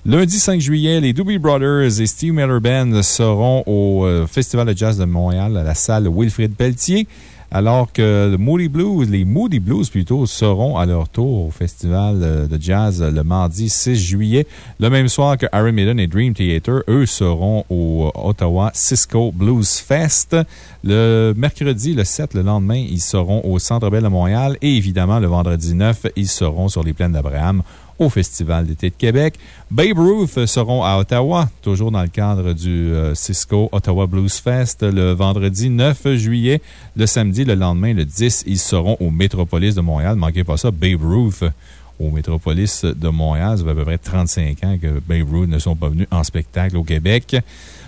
[SPEAKER 2] Lundi 5 juillet, les Doobie Brothers et Steve Miller Band seront au euh, Festival de Jazz de Montréal à la salle Wilfrid Pelletier alors que le Moody Blues, les Moody Blues plutôt, seront à leur tour au Festival euh, de Jazz le mardi 6 juillet. Le même soir que Iron Maiden et Dream Theater, eux seront au Ottawa Cisco Blues Fest. Le mercredi, le 7, le lendemain, ils seront au Centre Bell de Montréal et évidemment, le vendredi 9, ils seront sur les plaines d'Abraham au Festival d'été de Québec. Babe Ruth seront à Ottawa, toujours dans le cadre du euh, Cisco Ottawa Blues Fest, le vendredi 9 juillet. Le samedi, le lendemain, le 10, ils seront au Métropolis de Montréal. Manquez pas ça, Babe Ruth au Métropolis de Montréal. Ça fait à peu près 35 ans que Babe Ruth ne sont pas venus en spectacle au Québec.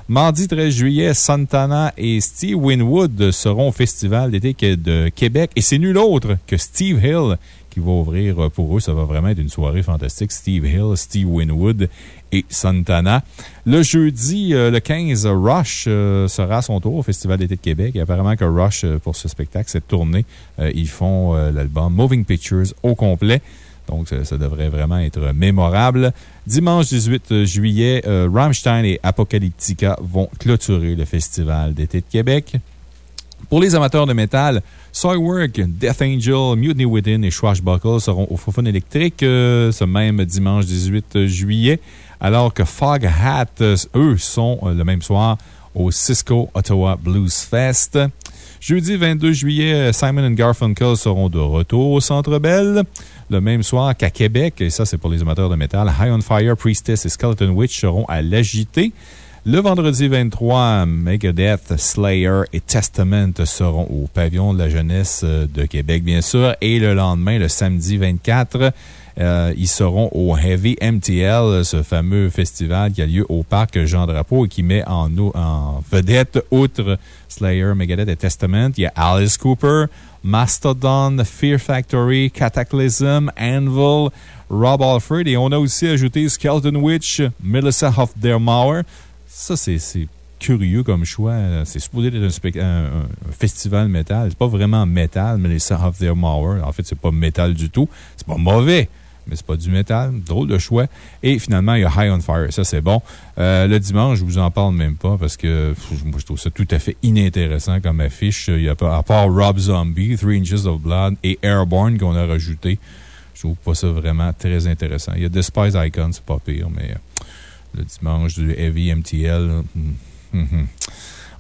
[SPEAKER 2] Mardi 13 juillet, Santana et Steve Winwood seront au Festival d'été de Québec. Et c'est nul autre que Steve Hill qui va ouvrir euh, pour eux. Ça va vraiment être une soirée fantastique. Steve Hill, Steve Winwood et Santana. Le jeudi, euh, le 15, Rush euh, sera à son tour au Festival d'été de Québec. Apparemment que Rush, pour ce spectacle, cette tournée, ils font l'album Moving Pictures au complet. Donc, ça, devrait vraiment être mémorable. Dimanche 18 juillet, Rammstein et Apocalyptica vont clôturer le Festival d'été de Québec. Pour les amateurs de métal, Soilwork, Death Angel, Mutiny Within et Swashbuckle seront au Fofun électrique euh, ce même dimanche 18 juillet, alors que Fog Hat, euh, eux, sont euh, le même soir au Cisco Ottawa Blues Fest. Jeudi 22 juillet, Simon Garfunkel seront de retour au Centre Bell. Le même soir qu'à Québec, et ça c'est pour les amateurs de métal, High on Fire, Priestess et Skeleton Witch seront à l'agité. Le vendredi 23, Megadeth, Slayer et Testament seront au pavillon de la jeunesse euh, de Québec, bien sûr. Et le lendemain, le samedi 24, euh, ils seront au Heavy MTL, ce fameux festival qui a lieu au parc Jean Drapeau et qui met en, en vedette, outre Slayer, Megadeth et Testament, il y a Alice Cooper, Mastodon, Fear Factory, Cataclysm, Anvil, Rob Alfred et on a aussi ajouté Skeleton Witch, Melissa Hofdermauer. Ça, c'est curieux comme choix. C'est supposé être un, festival métal. C'est pas vraiment métal, mais les Sound of Their Mower, en fait, c'est pas métal du tout. C'est pas mauvais, mais c'est pas du métal. Drôle de choix. Et finalement, il y a High on Fire. Ça, c'est bon. Euh, le dimanche, je vous en parle même pas parce que moi, je trouve ça tout à fait inintéressant comme affiche. Il y a à part Rob Zombie, Three Inches of Blood et Airborne qu'on a rajouté. Je trouve pas ça vraiment très intéressant. Il y a Despise Icon, c'est pas pire, mais le dimanche du Heavy MTL. (laughs)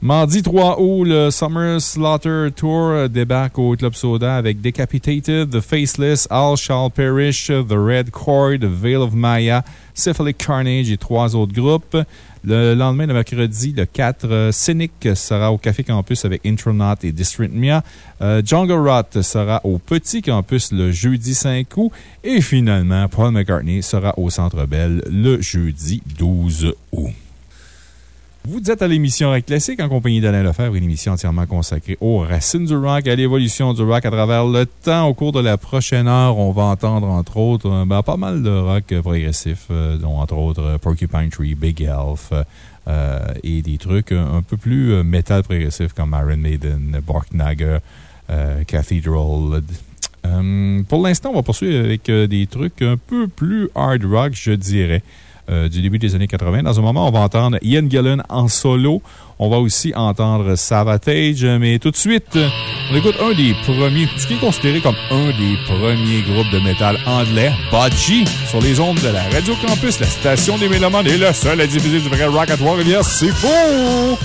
[SPEAKER 2] Mardi 3 août, le Summer Slaughter Tour débarque au Club Soda avec Decapitated, The Faceless, All Shall Perish, The Red Cord, Veil of Maya, Cephalic Carnage et trois autres groupes. Le lendemain, le mercredi, le 4, euh, Cynic sera au Café Campus avec Intronaut et Distrhythmia. Euh, Jungle Rot sera au Petit Campus le jeudi 5 août. Et finalement, Paul McCartney sera au Centre Bell le jeudi 12 août. Vous êtes à l'émission Rock Classique en compagnie d'Alain Lefebvre, une émission entièrement consacrée aux racines du rock, à l'évolution du rock à travers le temps. Au cours de la prochaine heure, on va entendre, entre autres, euh, ben, pas mal de rock progressif, euh, dont entre autres euh, Porcupine Tree, Big Elf, et des trucs un peu plus métal progressif comme Iron Maiden, Borknager, Cathedral. pour l'instant, on va poursuivre avec des trucs un peu plus hard rock, je dirais. Euh, du début des années 80. Dans un moment, on va entendre Ian Gillan en solo. On va aussi entendre Savatage, mais tout de suite, on écoute un des premiers, ce qui est considéré comme un des premiers groupes de métal anglais, Budgie, sur les ondes de la Radio Campus, la station des Mélomanes et le seul à diffuser du vrai rock à Trois-Rivières. C'est faux!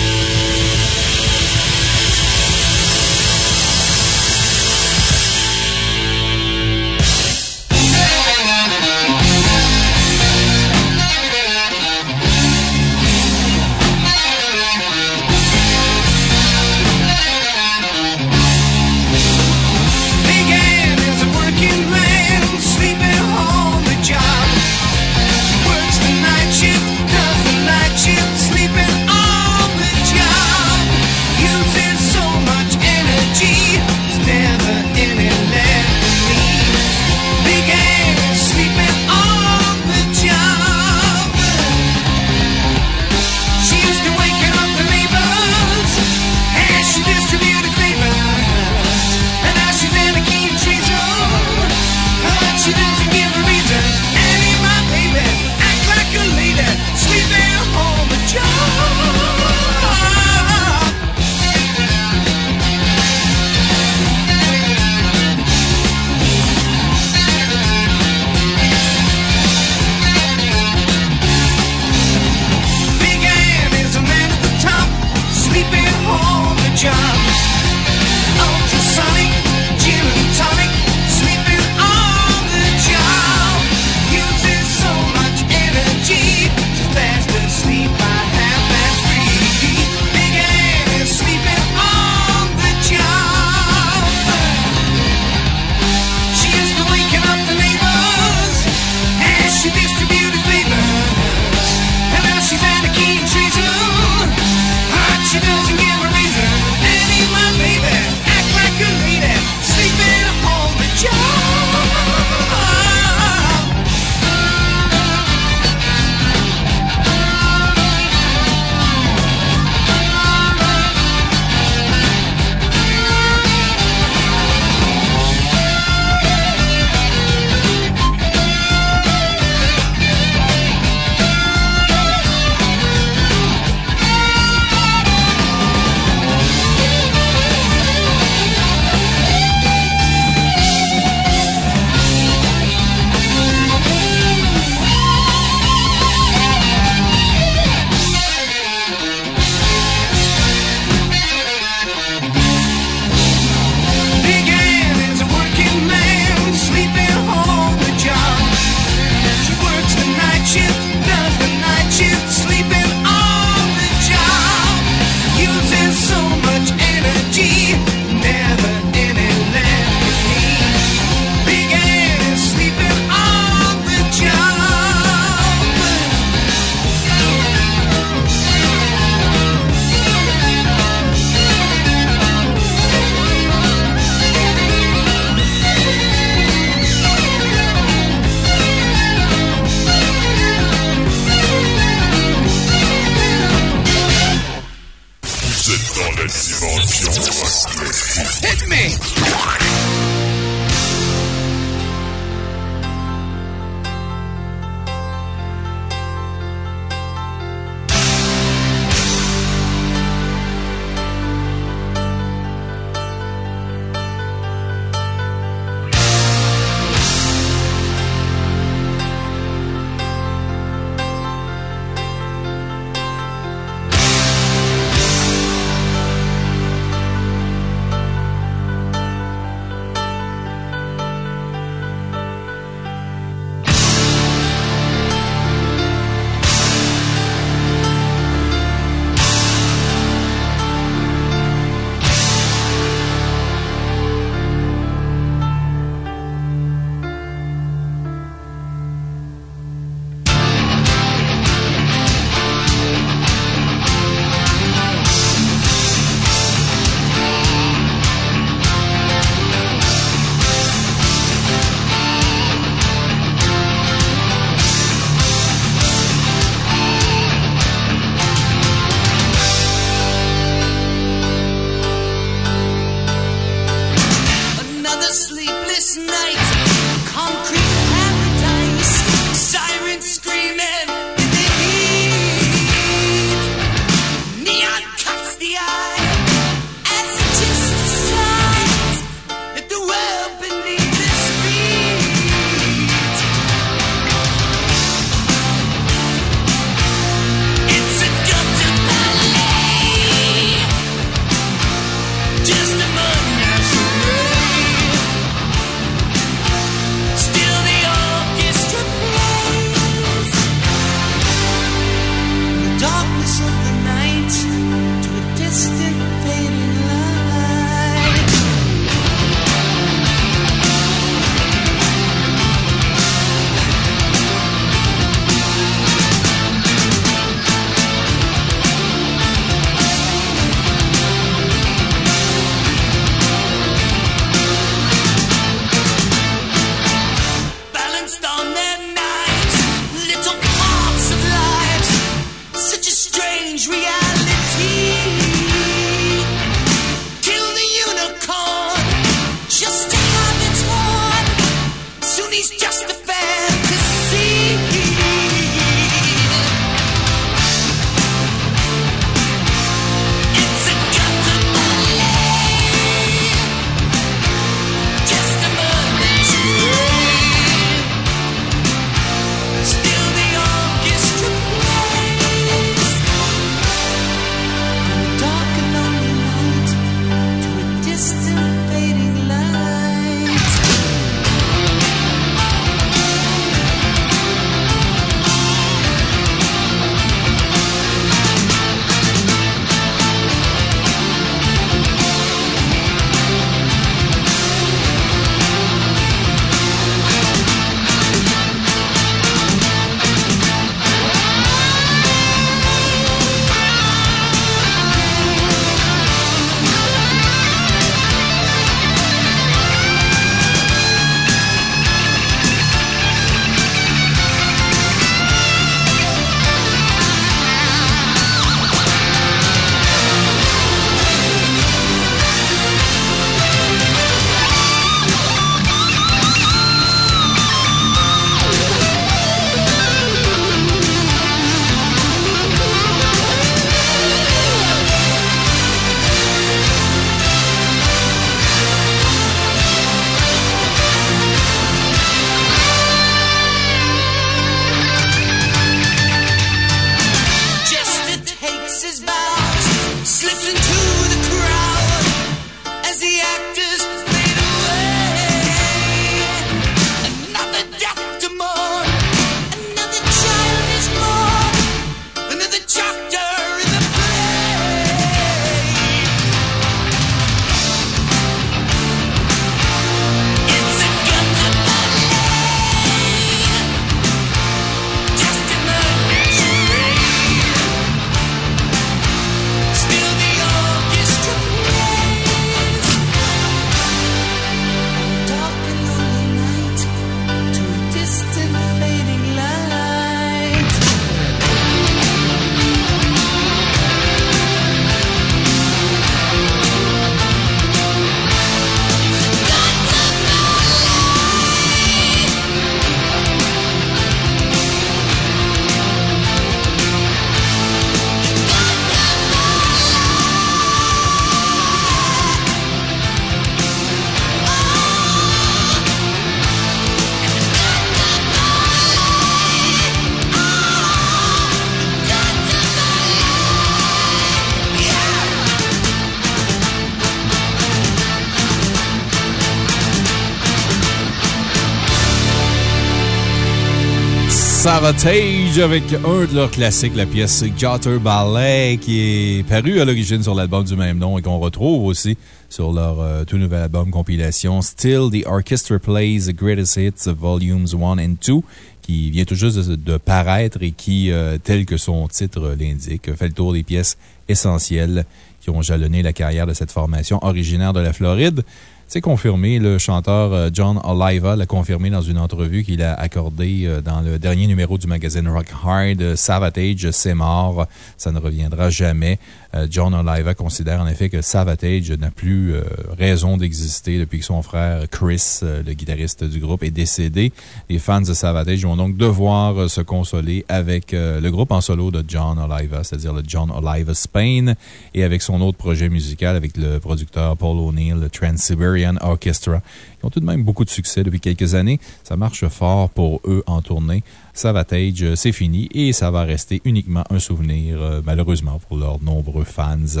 [SPEAKER 2] Avec un de leurs classiques, la pièce Gutter Ballet, qui est paru à l'origine sur l'album du même nom et qu'on retrouve aussi sur leur euh, tout nouvel album compilation Still the Orchestra Plays the Greatest Hits Volumes 1 and 2, qui vient tout juste de, paraître et qui, euh, tel que son titre l'indique, fait le tour des pièces essentielles qui ont jalonné la carrière de cette formation originaire de la Floride. C'est confirmé, le chanteur euh, John Oliva l'a confirmé dans une entrevue qu'il a accordée euh, dans le dernier numéro du magazine Rock Hard. Savatage, c'est mort. Ça ne reviendra jamais. Euh, John Oliva considère en effet que Savatage n'a plus raison d'exister depuis que son frère Chris, le guitariste du groupe, est décédé. Les fans de Savatage vont donc devoir se consoler avec le groupe en solo de John Oliva, c'est-à-dire le John Oliva Spain, et avec son autre projet musical avec le producteur Paul O'Neill, le Trans-Siberian Orchestra. Ils ont tout de même beaucoup de succès depuis quelques années. Ça marche fort pour eux en tournée. Savatage, euh, c'est fini et ça va rester uniquement un souvenir, euh, malheureusement, pour leurs nombreux fans.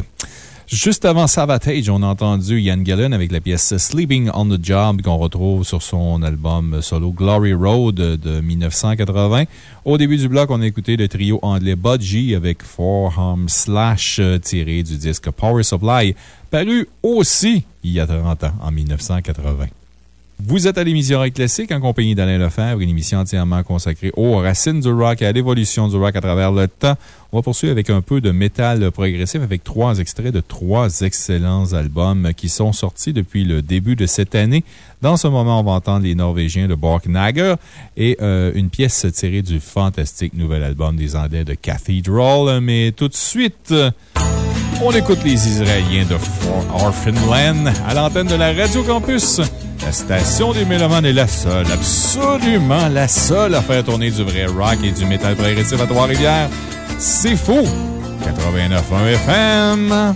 [SPEAKER 2] Juste avant Savatage, on a entendu Ian Gillen avec la pièce Sleeping on the Job qu'on retrouve sur son album solo Glory Road de 1980. Au début du bloc, on a écouté le trio anglais Budgie avec Four Arm Slash euh, tiré du disque Power Supply, paru aussi il y a 30 ans, en 1980. Vous êtes à l'émission Rock Classique en compagnie d'Alain Lefebvre, une émission entièrement consacrée aux racines du rock et à l'évolution du rock à travers le temps. On va poursuivre avec un peu de métal progressif avec trois extraits de trois excellents albums qui sont sortis depuis le début de cette année. Dans ce moment, on va entendre les Norvégiens de Borknager et euh, une pièce tirée du fantastique nouvel album des Anglais de Cathedral. Mais tout de suite, on écoute les Israéliens de Fort Orphanland à l'antenne de la Radio Campus. La station des Mélomanes est la seule, absolument la seule à faire tourner du vrai rock et du métal progressif à Trois-Rivières. C'est fou! 89.1 FM.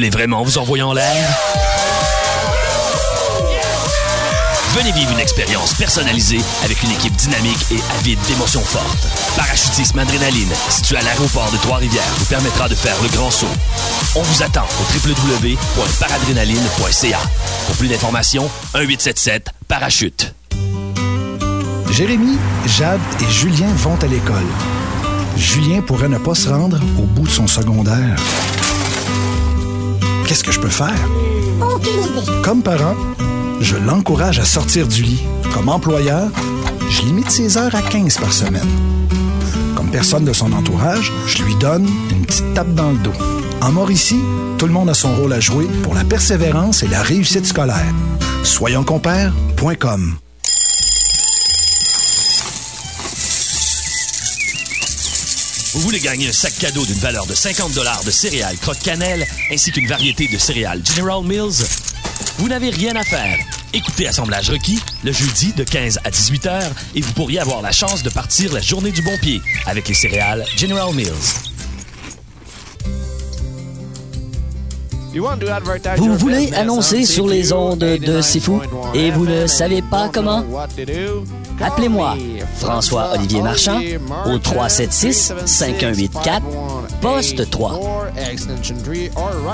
[SPEAKER 4] Voulez vraiment vous envoyer en l'air? Venez vivre une expérience personnalisée avec une équipe dynamique et avide d'émotions fortes. Parachutisme Adrénaline, situé à l'aéroport de Trois-Rivières, vous permettra de faire le grand saut. On vous attend au www.paradrénaline.ca. Pour plus d'informations, 1-877-Parachute.
[SPEAKER 14] Jérémy, Jade et Julien vont à l'école. Julien pourrait ne pas se rendre au bout de son secondaire. Qu'est-ce que je peux faire?
[SPEAKER 15] Aucune idée.
[SPEAKER 14] Comme parent, je l'encourage à sortir du lit. Comme employeur, je limite ses heures à 15 par semaine. Comme personne de son entourage, je lui donne une petite tape dans le dos. En Mauricie, tout le monde a son rôle à jouer pour la persévérance et la réussite scolaire. Soyonscompères.com
[SPEAKER 4] Vous voulez gagner un sac cadeau d'une valeur de 50 de céréales croque-cannelle? Ainsi qu'une variété de céréales General Mills? Vous n'avez rien à faire. Écoutez Assemblage requis le jeudi de 15 à 18 heures et vous pourriez avoir la chance de partir la journée du bon pied avec les céréales General Mills.
[SPEAKER 16] Vous voulez annoncer sur les ondes de Fou et vous ne savez pas comment? Appelez-moi François-Olivier Marchand au 376-5184, poste 3.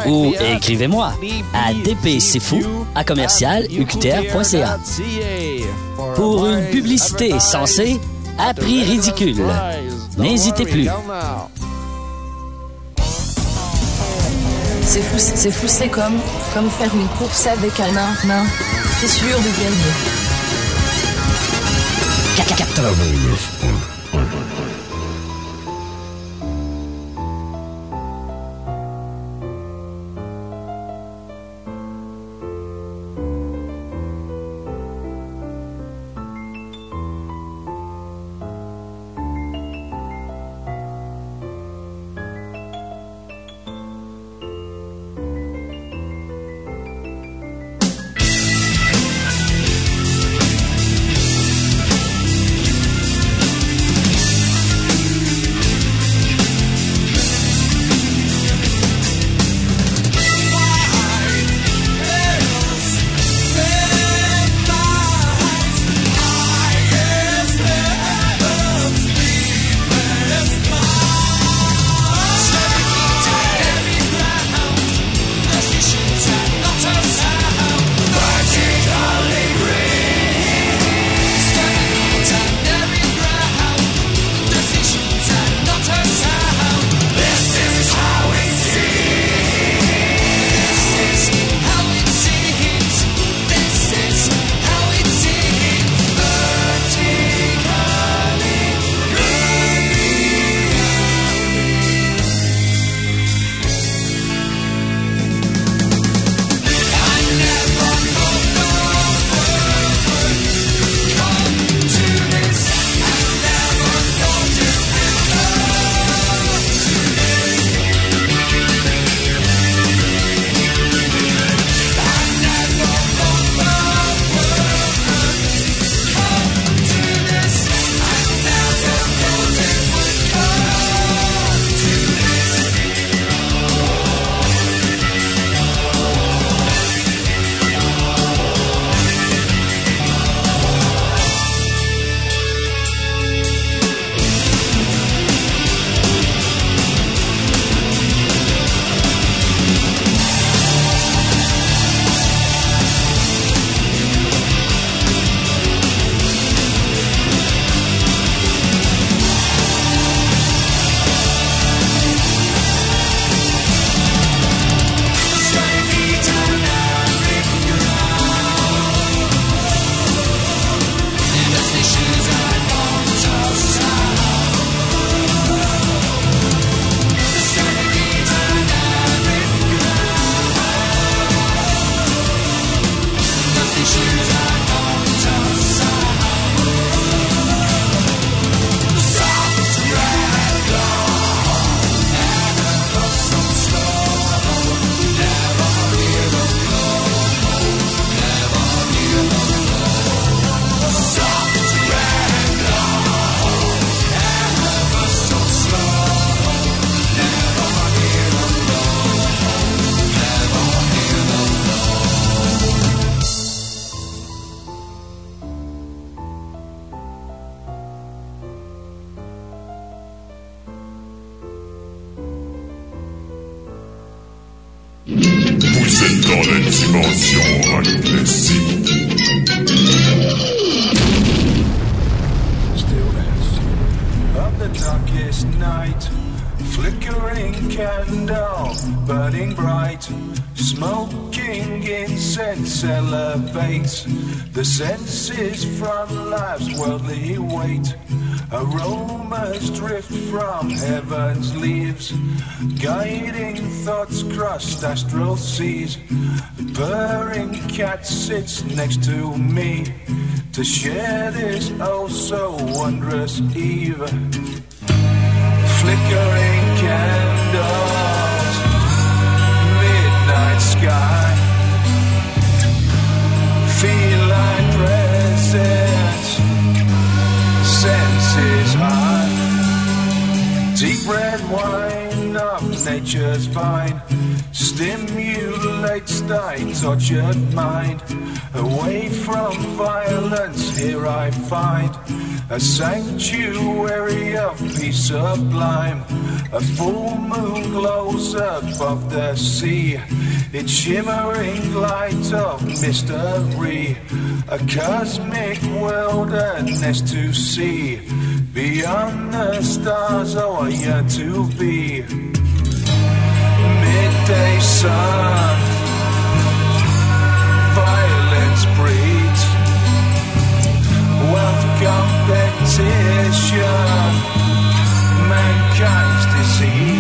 [SPEAKER 16] Ou écrivez-moi à dpcfou à commercial uqtr.ca. Pour une publicité censée à prix ridicule. N'hésitez plus.
[SPEAKER 17] C'est fou, c'est fou, c'est comme, comme faire une course avec un nain. nain. T'es sûr de gagner.
[SPEAKER 18] 89.1
[SPEAKER 19] candle, burning bright. Smoking incense elevates the senses from life's worldly weight. Aromas drift from heaven's leaves, guiding thoughts cross astral seas. The purring cat sits next to me to share this oh so wondrous eve. Flickering candles, midnight sky, feline presence, senses high. Deep red wine of nature's vine stimulates thy tortured mind. Away from violence, here I find a sanctuary of peace sublime. A full moon glows above the sea, its shimmering light of mystery. A cosmic wilderness to see, beyond the stars, oh, I yearn to be. Midday sun, violence breeds, wealth competition, mankind's disease.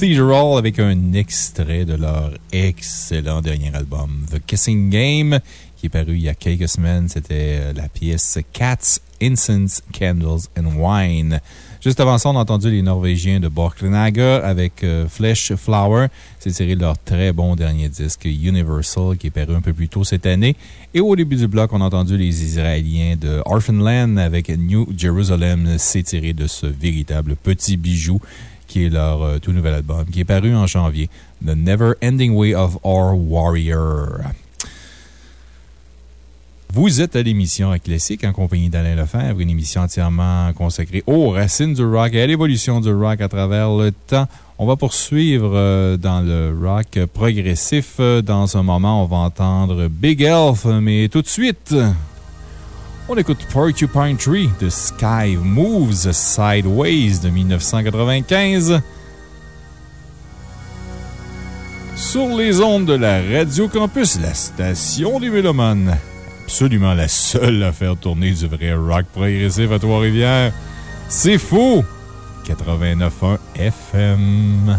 [SPEAKER 2] Cathedral avec un extrait de leur excellent dernier album, The Kissing Game, qui est paru il y a quelques semaines. C'était euh, la pièce Cats, Incense, Candles and Wine. Juste avant ça, on a entendu les Norvégiens de Borklenaga avec euh, Flesh Flower. C'est tiré de leur très bon dernier disque Universal qui est paru un peu plus tôt cette année. Et au début du bloc, on a entendu les Israéliens de Orphanland avec New Jerusalem. C'est tiré de ce véritable petit bijou qui est leur euh, tout nouvel album, qui est paru en janvier, The Never Ending Way of Our Warrior. Vous êtes à l'émission Classique en compagnie d'Alain Lefebvre, une émission entièrement consacrée aux racines du rock et à l'évolution du rock à travers le temps. On va poursuivre euh, dans le rock progressif. Dans un moment, on va entendre Big Elf, mais tout de suite, on écoute Porcupine Tree de Sky Moves Sideways de 1995. Sur les ondes de la Radio Campus, la station des Mélomanes. Absolument la seule à faire tourner du vrai rock progressif à Trois-Rivières. C'est fou! 89.1 FM.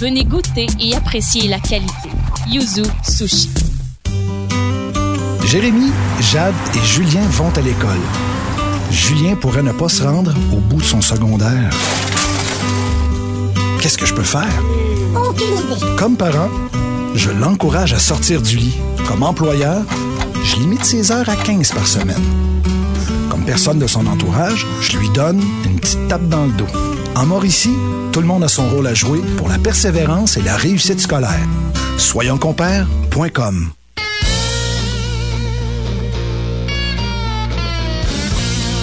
[SPEAKER 9] Venez goûter et apprécier la qualité. Yuzu Sushi.
[SPEAKER 14] Jérémy, Jade et Julien vont à l'école. Julien pourrait ne pas se rendre au bout de son secondaire. Qu'est-ce que je peux faire? Comme parent, je l'encourage à sortir du lit. Comme employeur, je limite ses heures à 15 par semaine. Comme personne de son entourage, je lui donne une petite tape dans le dos. En Mauricie, tout le monde a son rôle à jouer pour la persévérance et la réussite scolaire. Soyonscompères.com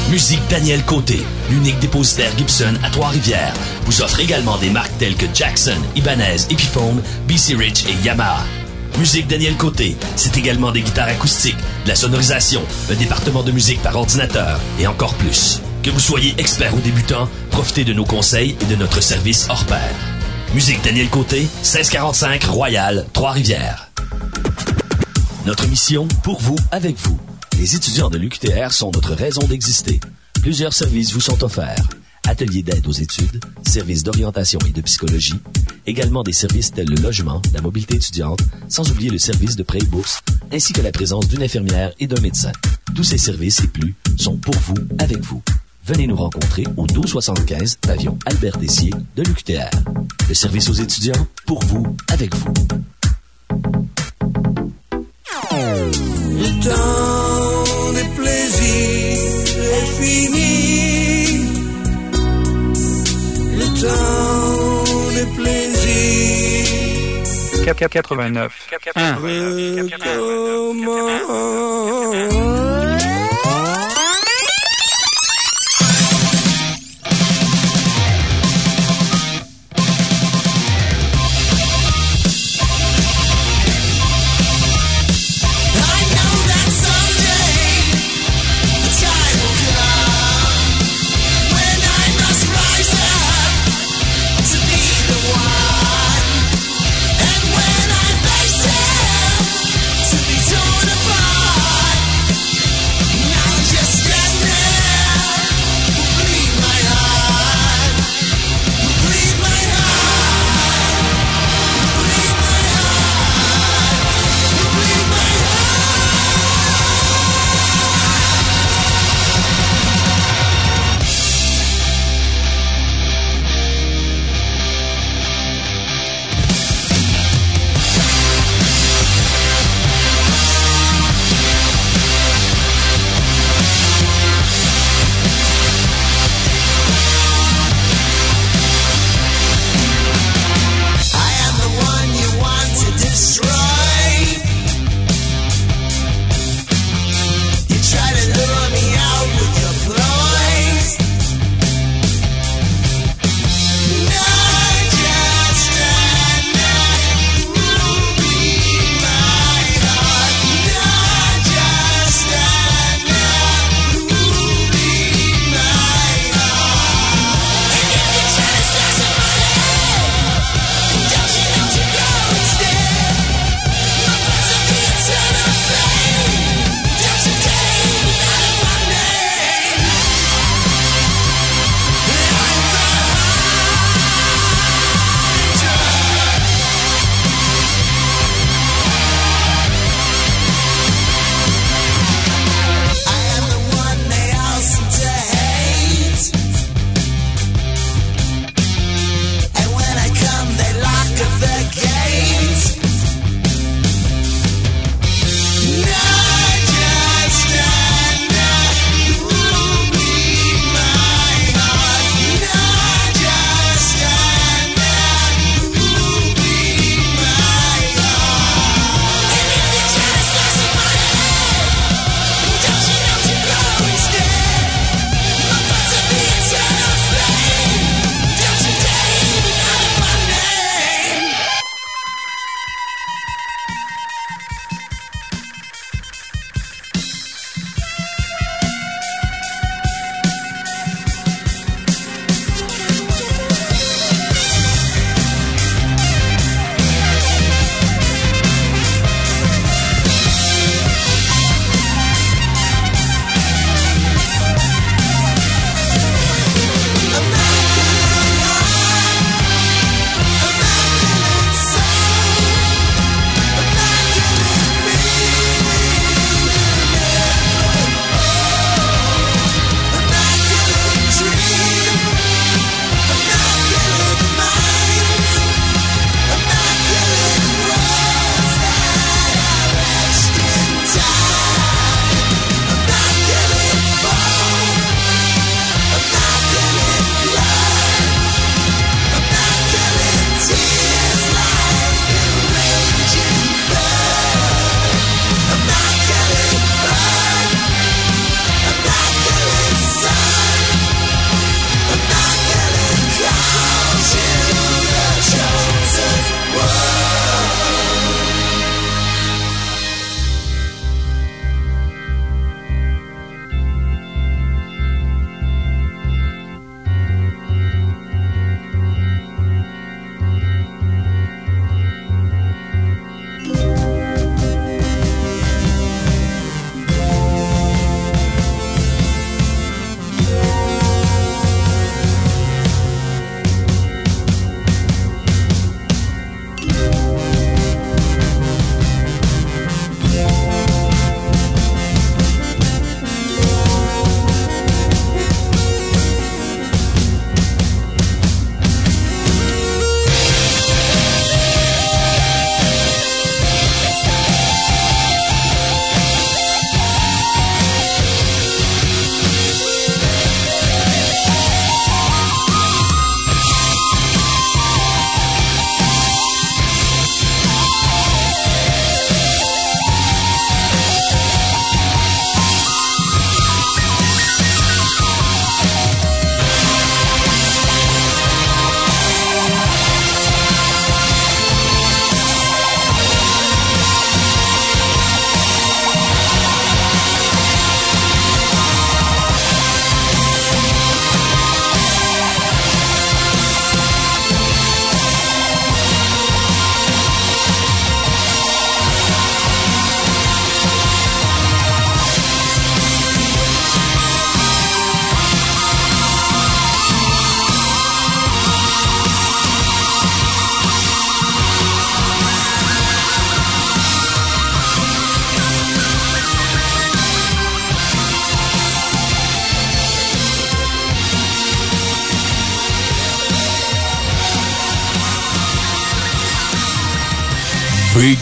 [SPEAKER 4] Musique Daniel Côté, l'unique dépositaire Gibson à Trois-Rivières, vous offre également des marques telles que Jackson, Ibanez, Epiphone, BC Rich et Yamaha. Musique Daniel Côté, c'est également des guitares acoustiques, de la sonorisation, un département de musique par ordinateur et encore plus. Que vous soyez expert ou débutant, profitez de nos conseils et de notre service hors pair. Musique Daniel Côté, 1645 Royal, Trois-Rivières. Notre mission, pour vous, avec vous. Les étudiants de l'UQTR sont notre raison d'exister. Plusieurs services vous sont offerts. Ateliers d'aide aux études, services d'orientation et de psychologie, également des services tels le logement, la mobilité étudiante, sans oublier le service de prêt et bourse, ainsi que la présence d'une infirmière et d'un médecin. Tous ces services et plus sont pour vous, avec vous. Venez nous rencontrer au 1275 Avion Albert Dessier de l'UQTR. Le service aux étudiants, pour vous, avec vous.
[SPEAKER 18] Le temps des plaisirs est fini. Le temps des plaisirs.
[SPEAKER 2] 489. 489.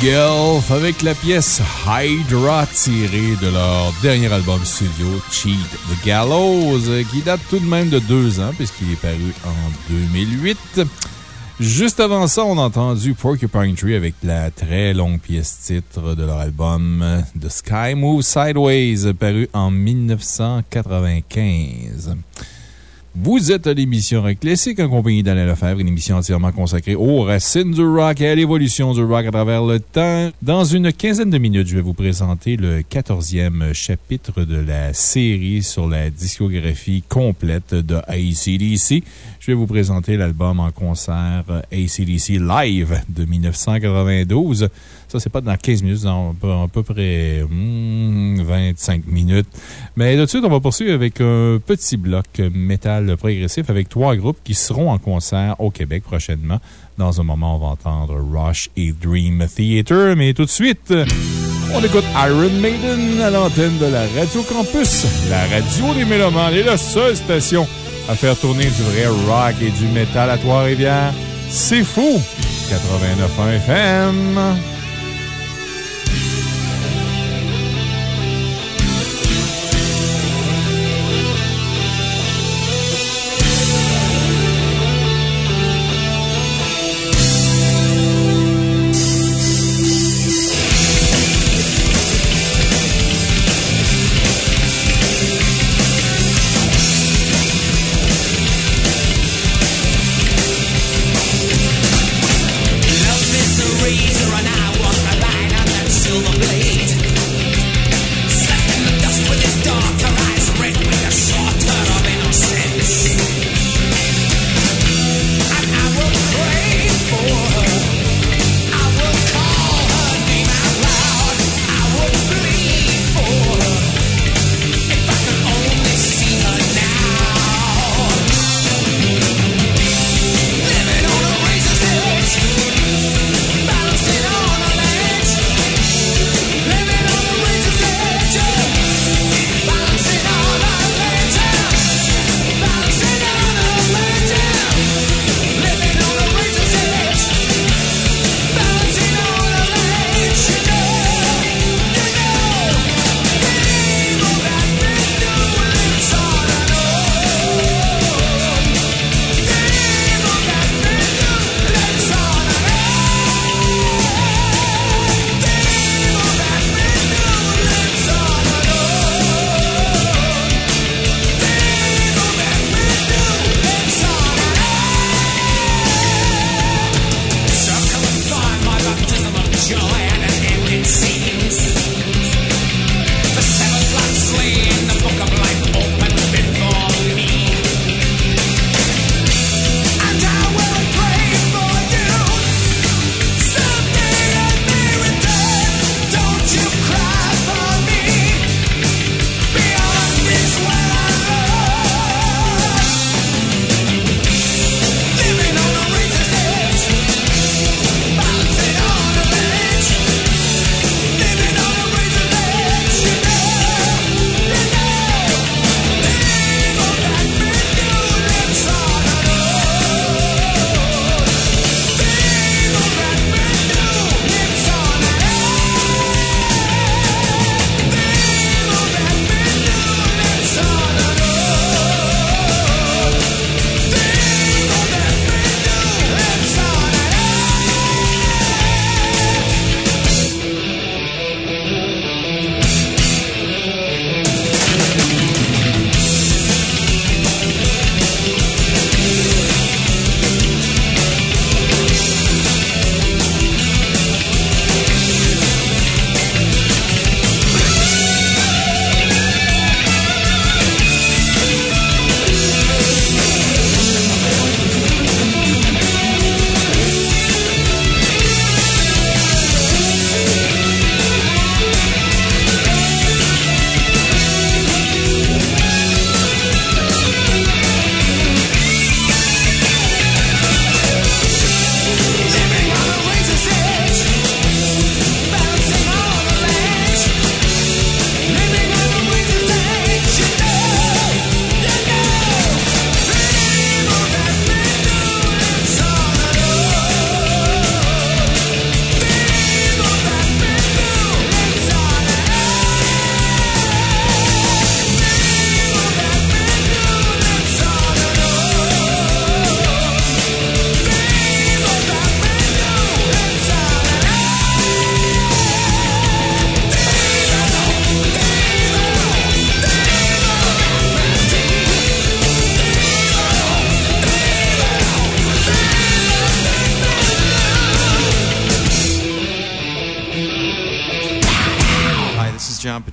[SPEAKER 2] Avec la pièce Hydra tirée de leur dernier album studio Cheat the Gallows qui date tout de même de deux ans puisqu'il est paru en 2008. Juste avant ça, on a entendu Porcupine Tree avec la très longue pièce titre de leur album The Sky Move Sideways paru en 1995. Vous êtes à l'émission Rock Classique en compagnie d'Alain Lefebvre, une émission entièrement consacrée aux racines du rock et à l'évolution du rock à travers le temps. Dans une quinzaine de minutes, je vais vous présenter le quatorzième chapitre de la série sur la discographie complète de ACDC. Je vais vous présenter l'album en concert ACDC Live de 1992. Ça, c'est pas dans 15 minutes, dans à peu près hmm, 25 minutes. Mais de suite, on va poursuivre avec un petit bloc métal progressif avec trois groupes qui seront en concert au Québec prochainement. Dans un moment, on va entendre Rush et Dream Theater. Mais tout de suite, on écoute Iron Maiden à l'antenne de la Radio Campus, la radio des Mélomanes et la seule station à faire tourner du vrai rock et du métal à Trois-Rivières. C'est fou! 89.1 FM.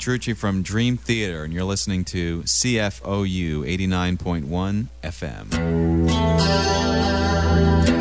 [SPEAKER 20] Petrucci from Dream Theater, and you're listening to CFOU 89.1 FM.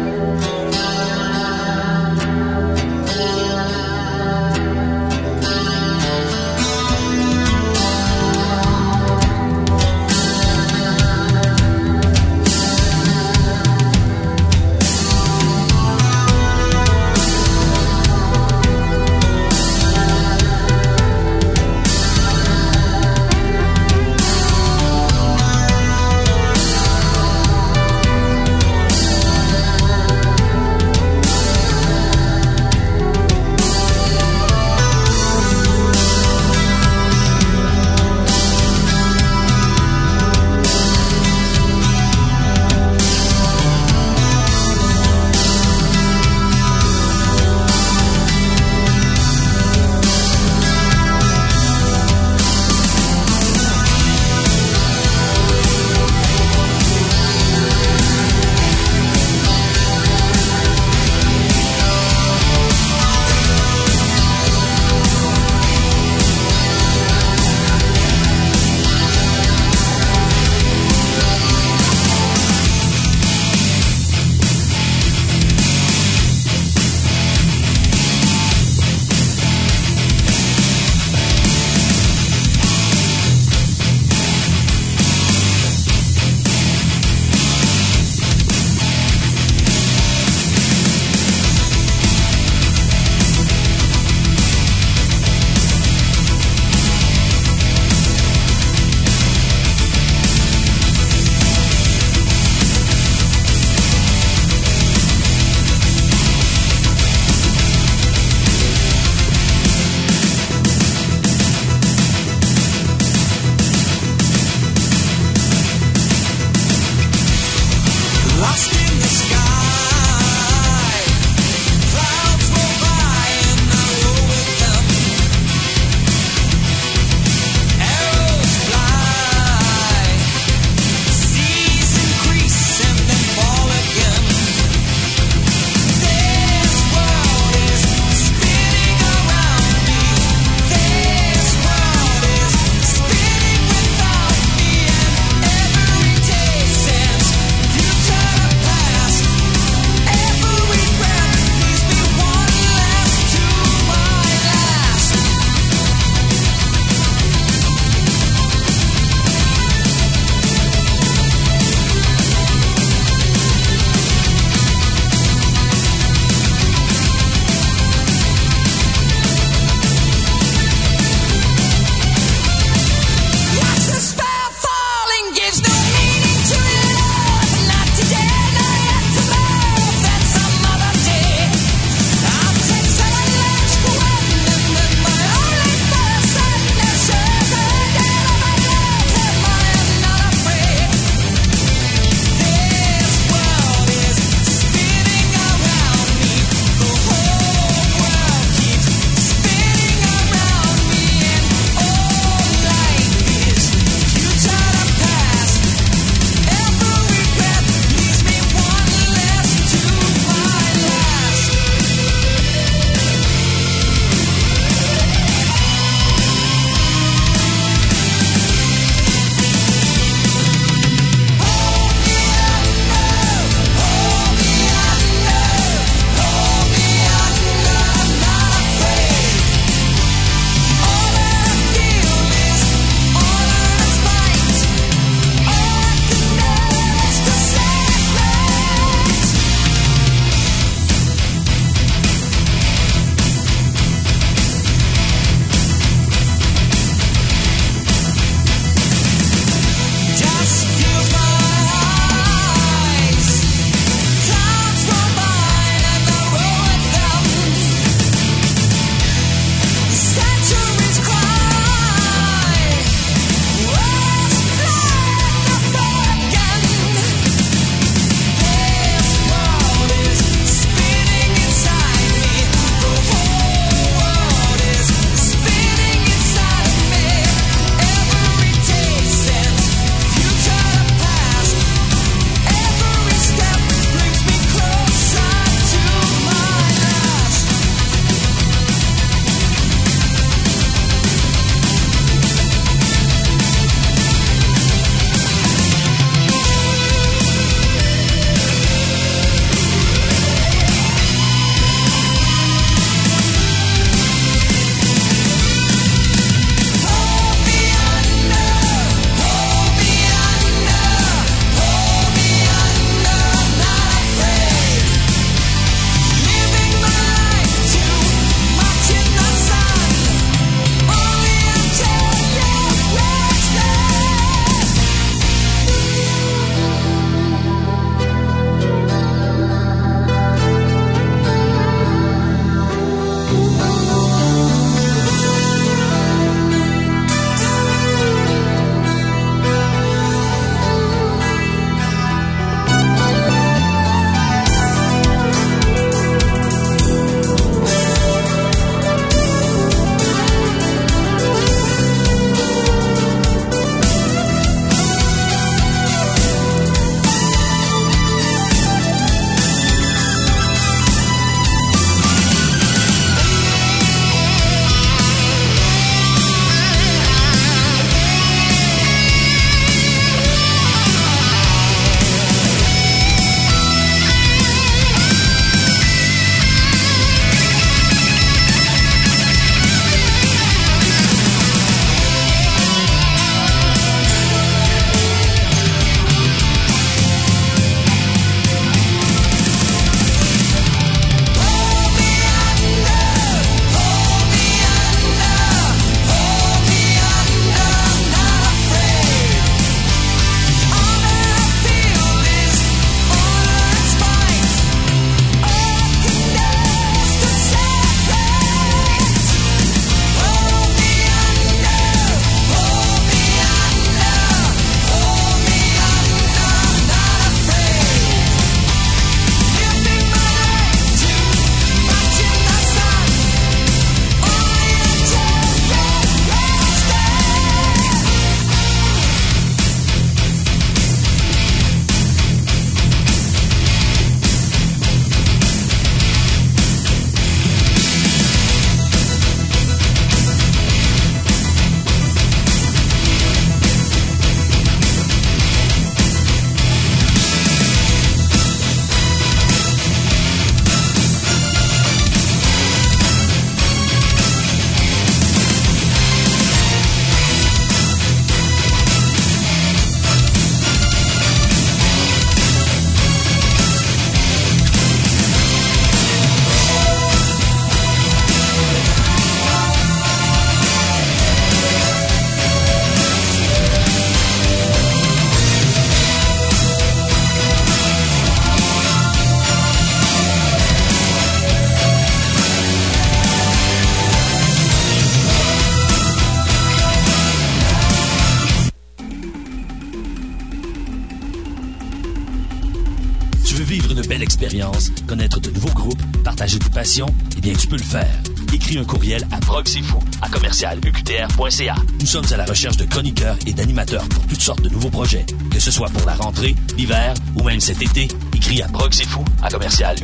[SPEAKER 4] Nous sommes à la recherche de chroniqueurs et d'animateurs pour toutes sortes de nouveaux projets. Que ce soit pour la rentrée, l'hiver ou même cet été, écris à proxifou à commercial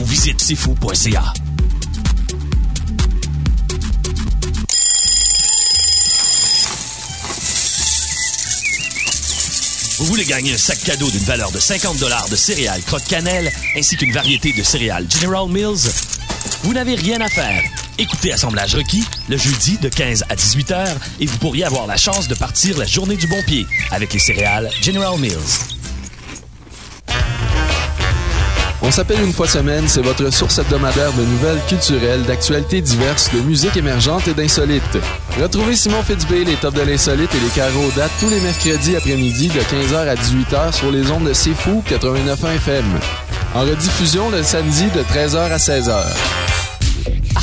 [SPEAKER 4] ou visite sifou.ca. Vous voulez gagner un sac cadeau d'une valeur de 50 de céréales crotte-cannelle ainsi qu'une variété de céréales General Mills? Vous n'avez rien à faire. Écoutez Assemblage requis le jeudi de 15 à 18 heures et vous pourriez avoir la chance de partir la journée du bon pied avec les céréales General Mills.
[SPEAKER 8] On s'appelle une fois semaine, c'est votre source hebdomadaire de nouvelles culturelles, d'actualités diverses, de musique émergente et d'insolites. Retrouvez Simon Fitzbé, les tops de l'insolite et les carreaux datent tous les mercredis après-midi de 15h à 18h sur les ondes de C'est Fou 89.1 FM. En rediffusion le samedi de 13h à 16h.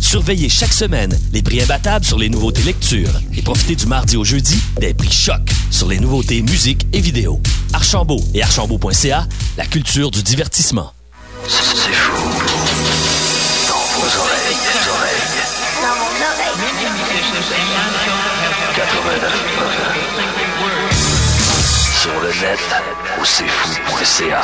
[SPEAKER 4] Surveillez chaque semaine les prix imbattables sur les nouveautés lecture et profitez du mardi au jeudi des prix choc sur les nouveautés musique et vidéo. Archambault et archambault.ca, la culture du divertissement.
[SPEAKER 10] C'est fou. Dans vos oreilles, oreilles.
[SPEAKER 21] Dans mon oreille.
[SPEAKER 10] 89. Sur le net, au c'est fou.ca.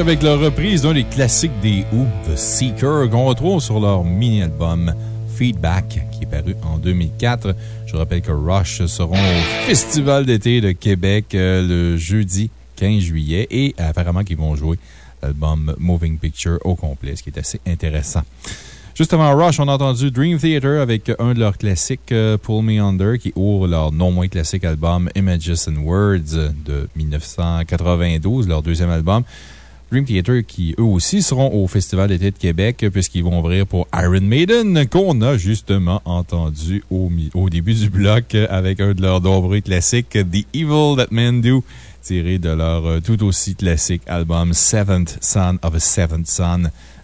[SPEAKER 2] Avec leur reprise d'un des classiques des Who, The Seeker, qu'on retrouve sur leur mini-album Feedback, qui est paru en 2004. Je rappelle que Rush seront au Festival d'été de Québec euh, le jeudi 15 juillet et apparemment qu'ils vont jouer l'album Moving Picture au complet, ce qui est assez intéressant. Juste avant Rush, on a entendu Dream Theater avec un de leurs classiques, euh, Pull Me Under, qui ouvre leur non moins classique album Images and Words de 1992, leur deuxième album. Dream Theater qui, eux aussi, seront au Festival d'été de Québec puisqu'ils vont ouvrir pour Iron Maiden, qu'on a justement entendu au, au début du bloc avec un de leurs nombreux classiques, The Evil That Men Do, tiré de leur euh, tout aussi classique album Seventh Son of a Seventh Son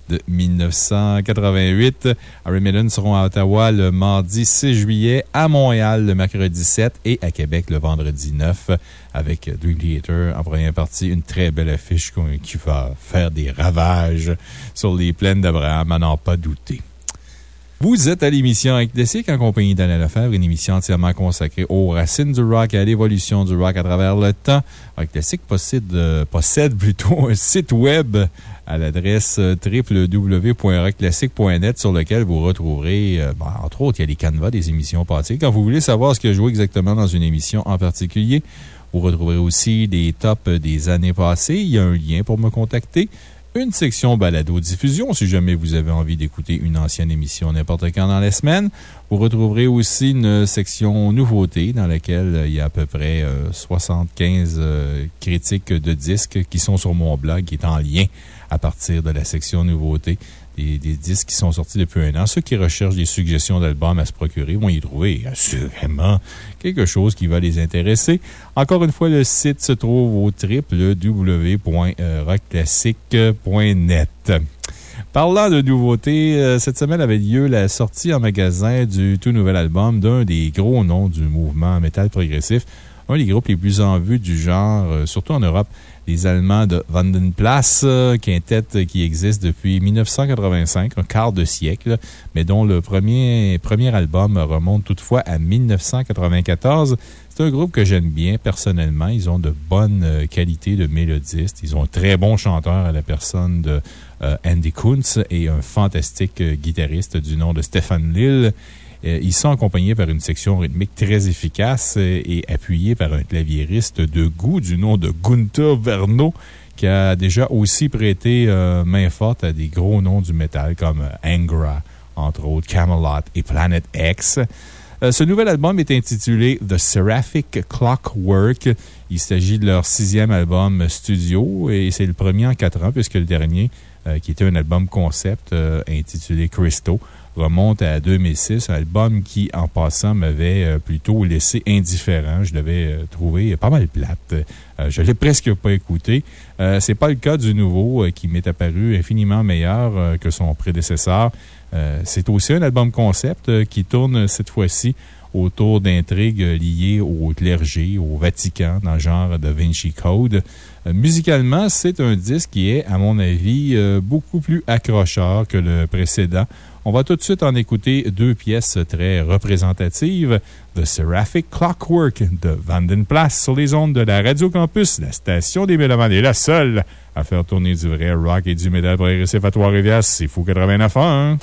[SPEAKER 2] de 1988. Iron Maiden seront à Ottawa le mardi 6 juillet, à Montréal le mercredi 7 et à Québec le vendredi 9 avec Dream Theater en première partie. Une très belle affiche qui va faire des ravages sur les plaines d'Abraham, à n'en pas douter. Vous êtes à l'émission Classique en compagnie d'Alain Lefebvre, une émission entièrement consacrée aux racines du rock et à l'évolution du rock à travers le temps. Classique possède, euh, possède plutôt (laughs) un site web à l'adresse www.rockclassique.net sur lequel vous retrouverez, euh, ben, entre autres, il y a les canevas des émissions passées. Quand vous voulez savoir ce que joue exactement dans une émission en particulier, vous retrouverez aussi des tops des années passées. Il y a un lien pour me contacter une section balado-diffusion si jamais vous avez envie d'écouter une ancienne émission n'importe quand dans la semaine. Vous retrouverez aussi une section nouveautés dans laquelle il y a à peu près 75 euh, critiques de disques qui sont sur mon blog, qui est en lien à partir de la section nouveautés. Des, disques qui sont sortis depuis un an. Ceux qui recherchent des suggestions d'albums à se procurer vont y trouver assurément quelque chose qui va les intéresser. Encore une fois, le site se trouve au www.rockclassique.net. Parlant de nouveautés, euh, cette semaine avait lieu la sortie en magasin du tout nouvel album d'un des gros noms du mouvement métal progressif, un des groupes les plus en vue du genre, euh, surtout en Europe les Allemands de Vandenplatz, euh, quintette qui existe depuis 1985, un quart de siècle, mais dont le premier, album remonte toutefois à 1994. C'est un groupe que j'aime bien personnellement. Ils ont de bonnes euh, qualités de mélodistes. Ils ont un très bon chanteur à la personne de euh, Andy Kuntz et un fantastique guitariste du nom de Stéphane Lille. Ils sont accompagnés par une section rythmique très efficace et appuyés par un claviériste de goût du nom de Gunther Verno, qui a déjà aussi prêté euh, main forte à des gros noms du métal comme Angra, entre autres Camelot et Planet X. Euh, ce nouvel album est intitulé The Seraphic Clockwork. Il s'agit de leur sixième album studio et c'est le premier en quatre ans, puisque le dernier, euh, qui était un album concept intitulé Christo, remonte à 2006, un album qui, en passant, m'avait euh, plutôt laissé indifférent. Je l'avais euh, trouvé pas mal plate. Euh, je ne l'ai presque pas écouté. Ce n'est pas le cas du nouveau qui m'est apparu infiniment meilleur que son prédécesseur. C'est aussi un album concept qui tourne cette fois-ci autour d'intrigues liées au clergé, au Vatican, dans le genre de Vinci Code. musicalement, c'est un disque qui est, à mon avis, beaucoup plus accrocheur que le précédent. On va tout de suite en écouter deux pièces très représentatives. The Seraphic Clockwork de Vandenplas sur les ondes de la Radio Campus. La station des Mélomanes est la seule à faire tourner du vrai rock et du métal progressif à Trois-Rivières. C'est fou 89 ans, hein?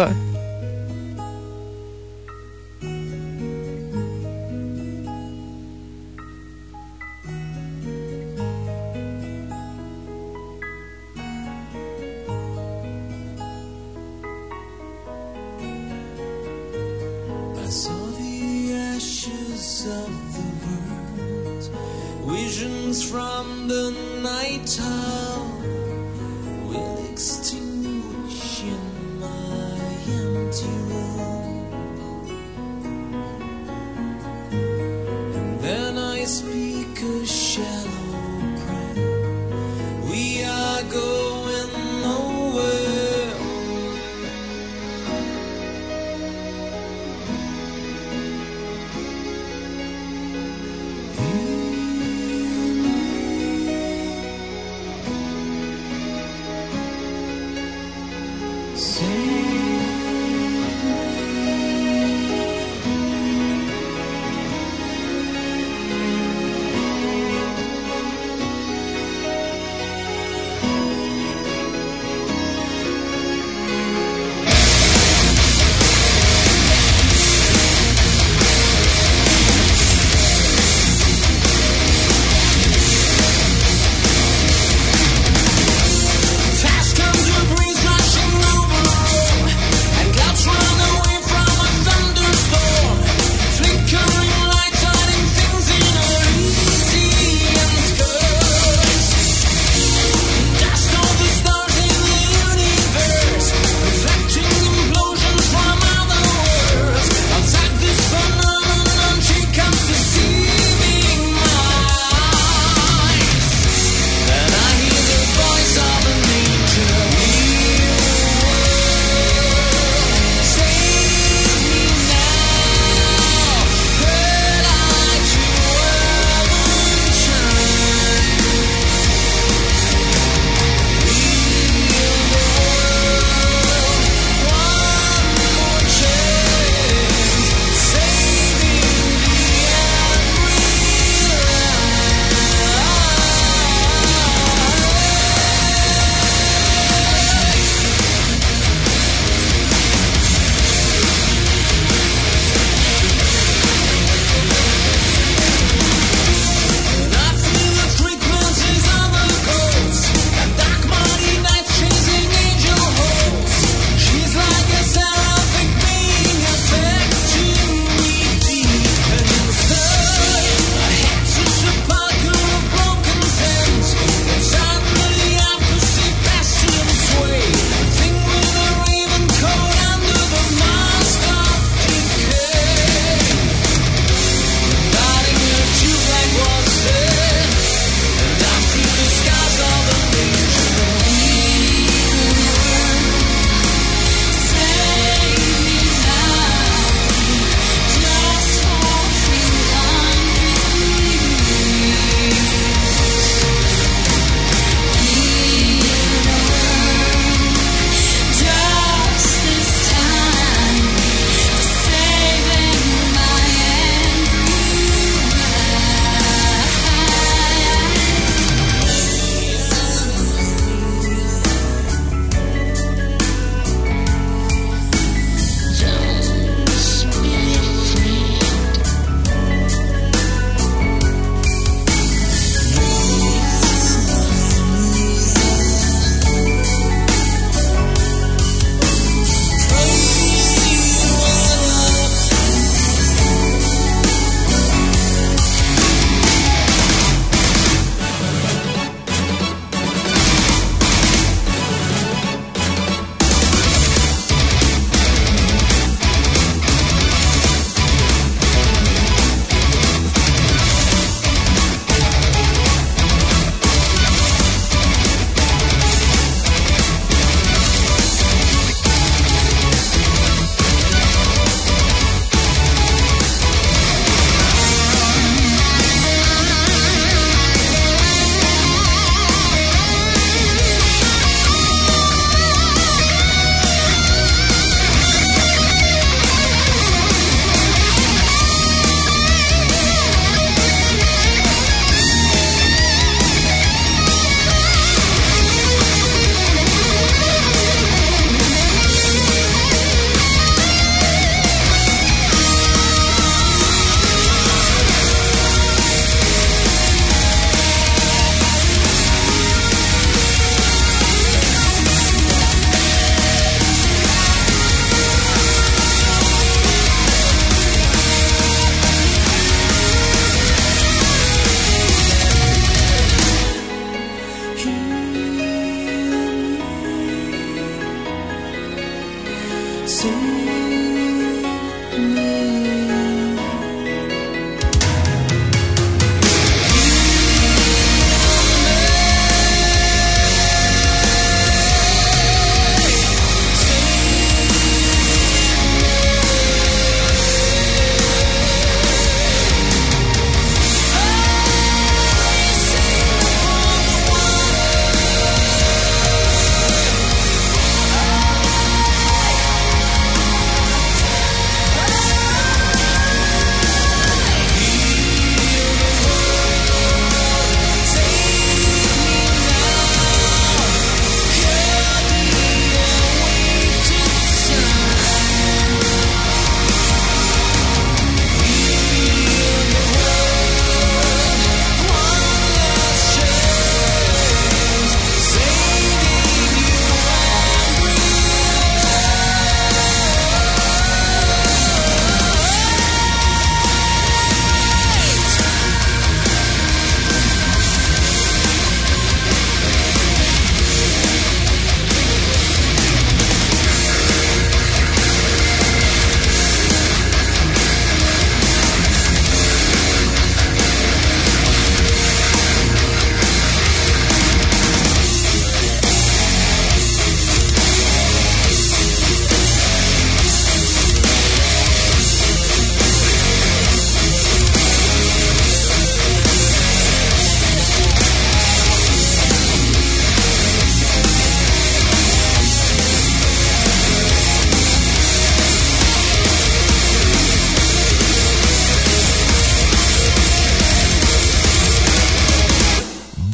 [SPEAKER 22] 89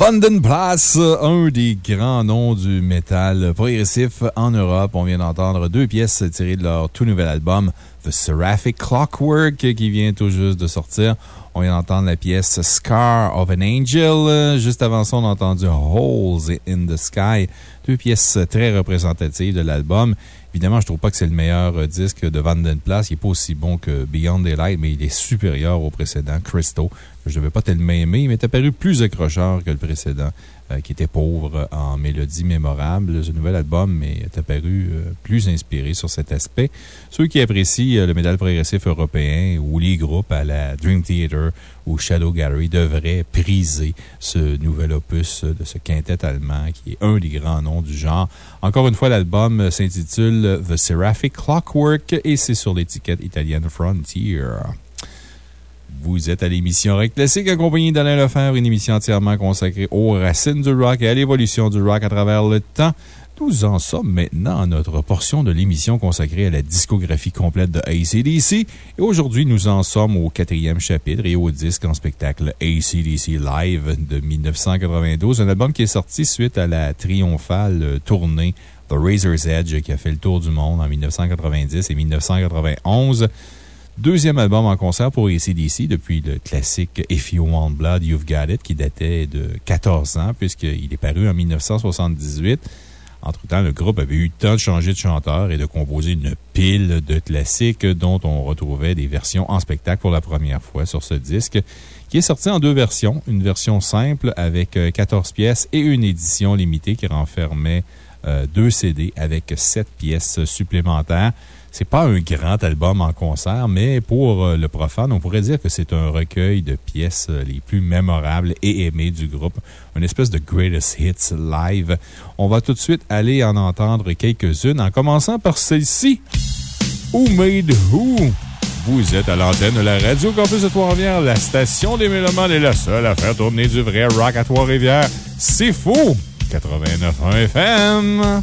[SPEAKER 2] Vandenplass, un des grands noms du métal progressif en Europe. On vient d'entendre deux pièces tirées de leur tout nouvel album, The Seraphic Clockwork, qui vient tout juste de sortir. On vient d'entendre la pièce Scar of an Angel. Juste avant ça, on a entendu Holes in the Sky. Deux pièces très représentatives de l'album. Évidemment, je trouve pas que c'est le meilleur euh, disque de Vandenplass. Il n'est pas aussi bon que Beyond Daylight, mais il est supérieur au précédent, Christo. Je ne devais pas tellement aimer, il m'est apparu plus accrocheur que le précédent, qui était pauvre en mélodies mémorables. Ce nouvel album est apparu euh, plus inspiré sur cet aspect. Ceux qui apprécient euh, le métal progressif européen ou les groupes à la Dream Theater ou Shadow Gallery devraient priser ce nouvel opus de ce quintet allemand qui est un des grands noms du genre. Encore une fois, l'album s'intitule The Seraphic Clockwork et c'est sur l'étiquette italienne Frontier. Vous êtes à l'émission Rock Classique accompagné d'Alain Lefebvre, une émission entièrement consacrée aux racines du rock et à l'évolution du rock à travers le temps. Nous en sommes maintenant à notre portion de l'émission consacrée à la discographie complète de ACDC. Et aujourd'hui, nous en sommes au quatrième chapitre et au disque en spectacle ACDC Live de 1992, un album qui est sorti suite à la triomphale tournée The Razor's Edge qui a fait le tour du monde en 1990 et 1991. Deuxième album en concert pour ACDC depuis le classique If You Want Blood, You've Got It, qui datait de 14 ans, puisqu'il est paru en 1978. Entre-temps, le groupe avait eu le temps de changer de chanteur et de composer une pile de classiques dont on retrouvait des versions en spectacle pour la première fois sur ce disque, qui est sorti en deux versions. Une version simple avec 14 pièces et une édition limitée qui renfermait euh, deux CD avec 7 pièces supplémentaires. C'est pas un grand album en concert, mais pour euh, le profane, on pourrait dire que c'est un recueil de pièces euh, les plus mémorables et aimées du groupe. Une espèce de greatest hits live. On va tout de suite aller en entendre quelques-unes, en commençant par celle-ci. Who Made Who? Vous êtes à l'antenne de la Radio Campus de Trois-Rivières. La station des Mélomanes est la seule à faire tourner du vrai rock à Trois-Rivières. C'est faux! 89.1 FM.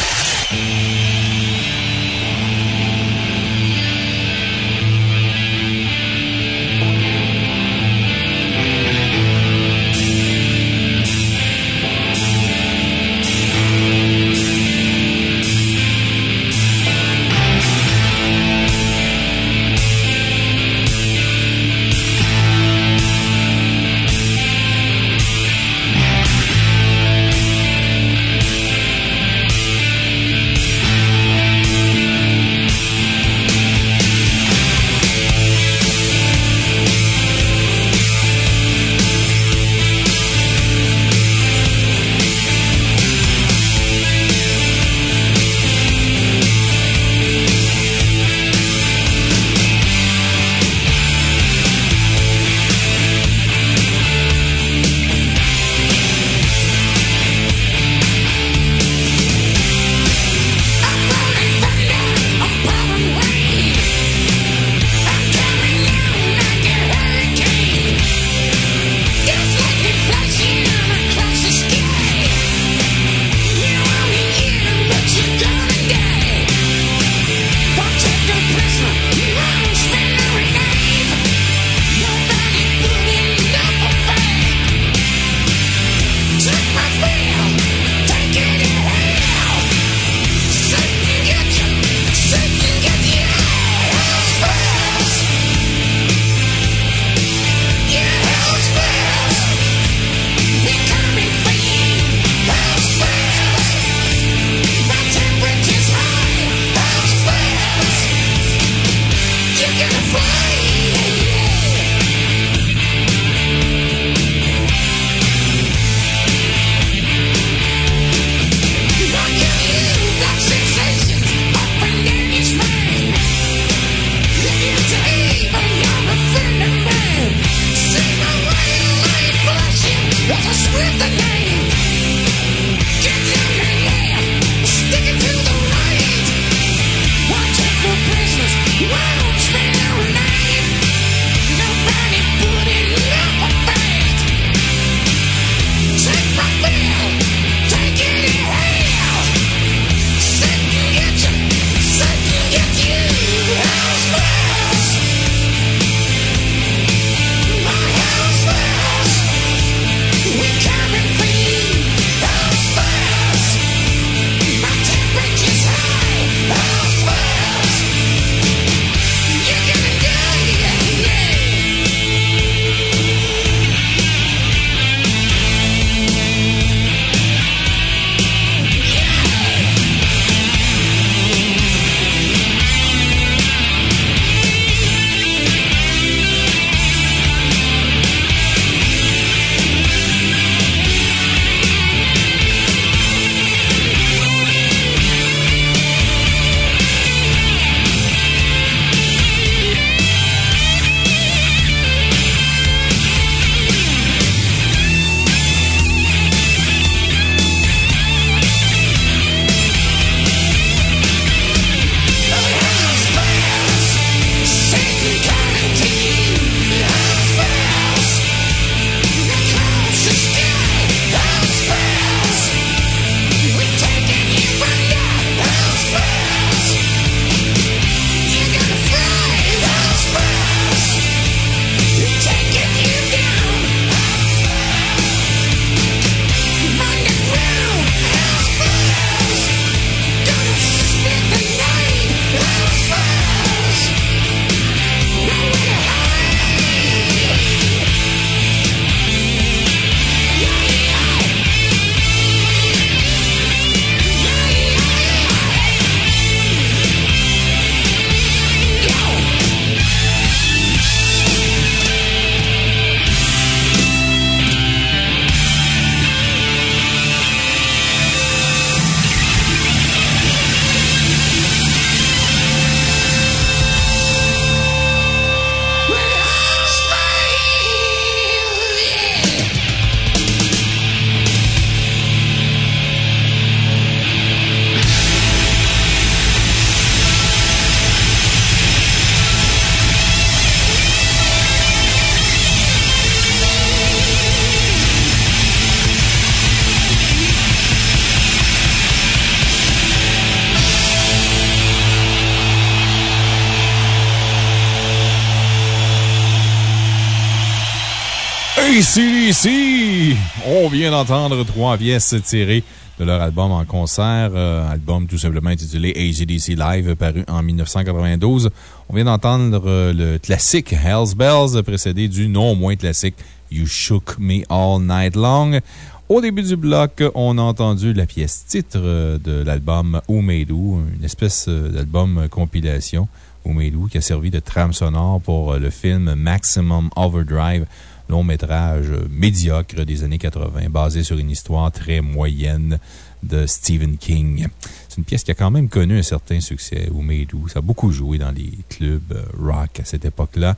[SPEAKER 2] ACDC! On vient d'entendre trois pièces tirées de leur album en concert, euh, album tout simplement intitulé ACDC Live, paru en 1992. On vient d'entendre euh, le classique Hell's Bells, précédé du non moins classique You Shook Me All Night Long. Au début du bloc, on a entendu la pièce titre euh, de l'album Oumedou, une espèce d'album compilation. Oumedou, qui a servi de trame sonore pour le film Maximum Overdrive, long métrage médiocre des années 80, basé sur une histoire très moyenne de Stephen King. C'est une pièce qui a quand même connu un certain succès, Oumedou. Ça a beaucoup joué dans les clubs euh, rock à cette époque-là.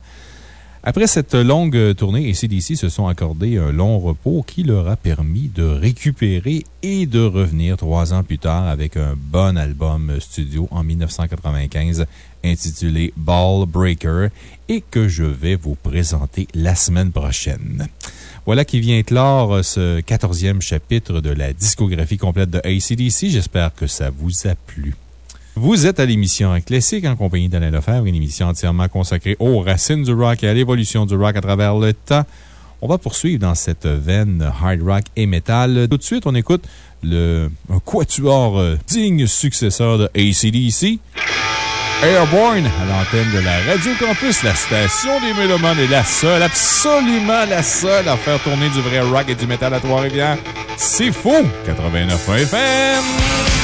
[SPEAKER 2] Après cette longue tournée, ACDC se sont accordés un long repos qui leur a permis de récupérer et de revenir trois ans plus tard avec un bon album studio en 1995 intitulé Ball Breaker et que je vais vous présenter la semaine prochaine. Voilà qui vient clore ce quatorzième chapitre de la discographie complète de ACDC. J'espère que ça vous a plu. Vous êtes à l'émission Classique en compagnie d'Alain Lefebvre, une émission entièrement consacrée aux racines du rock et à l'évolution du rock à travers le temps. On va poursuivre dans cette veine hard rock et metal. Tout de suite, on écoute le quatuor euh, digne successeur de ACDC. Airborne à l'antenne de la Radio Campus, la station des Mélomanes est la seule, absolument la seule à faire tourner du vrai rock et du métal à Trois-Rivières. C'est faux! 89 FM!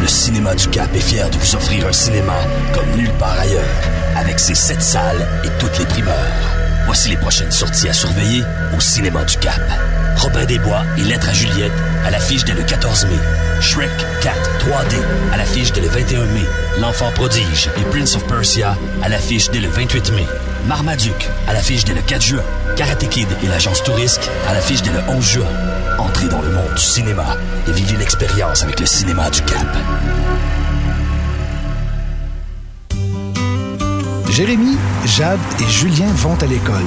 [SPEAKER 4] Le cinéma du Cap est fier de vous offrir un cinéma comme nulle part ailleurs, avec ses sept salles et toutes les primeurs. Voici les prochaines sorties à surveiller au cinéma du Cap. Robin des Bois et Lettres à Juliette à l'affiche dès le 14 mai. Shrek 4 3D à l'affiche dès le 21 mai. L'Enfant prodige et Prince of Persia à l'affiche dès le 28 mai. Marmaduke à l'affiche dès le 4 juin. Karate Kid et l'agence Tourisque à l'affiche dès le 11 juin. Entrez dans le monde du cinéma et vivez l'expérience avec le cinéma du Cap.
[SPEAKER 14] Jérémy, Jade et Julien vont à l'école.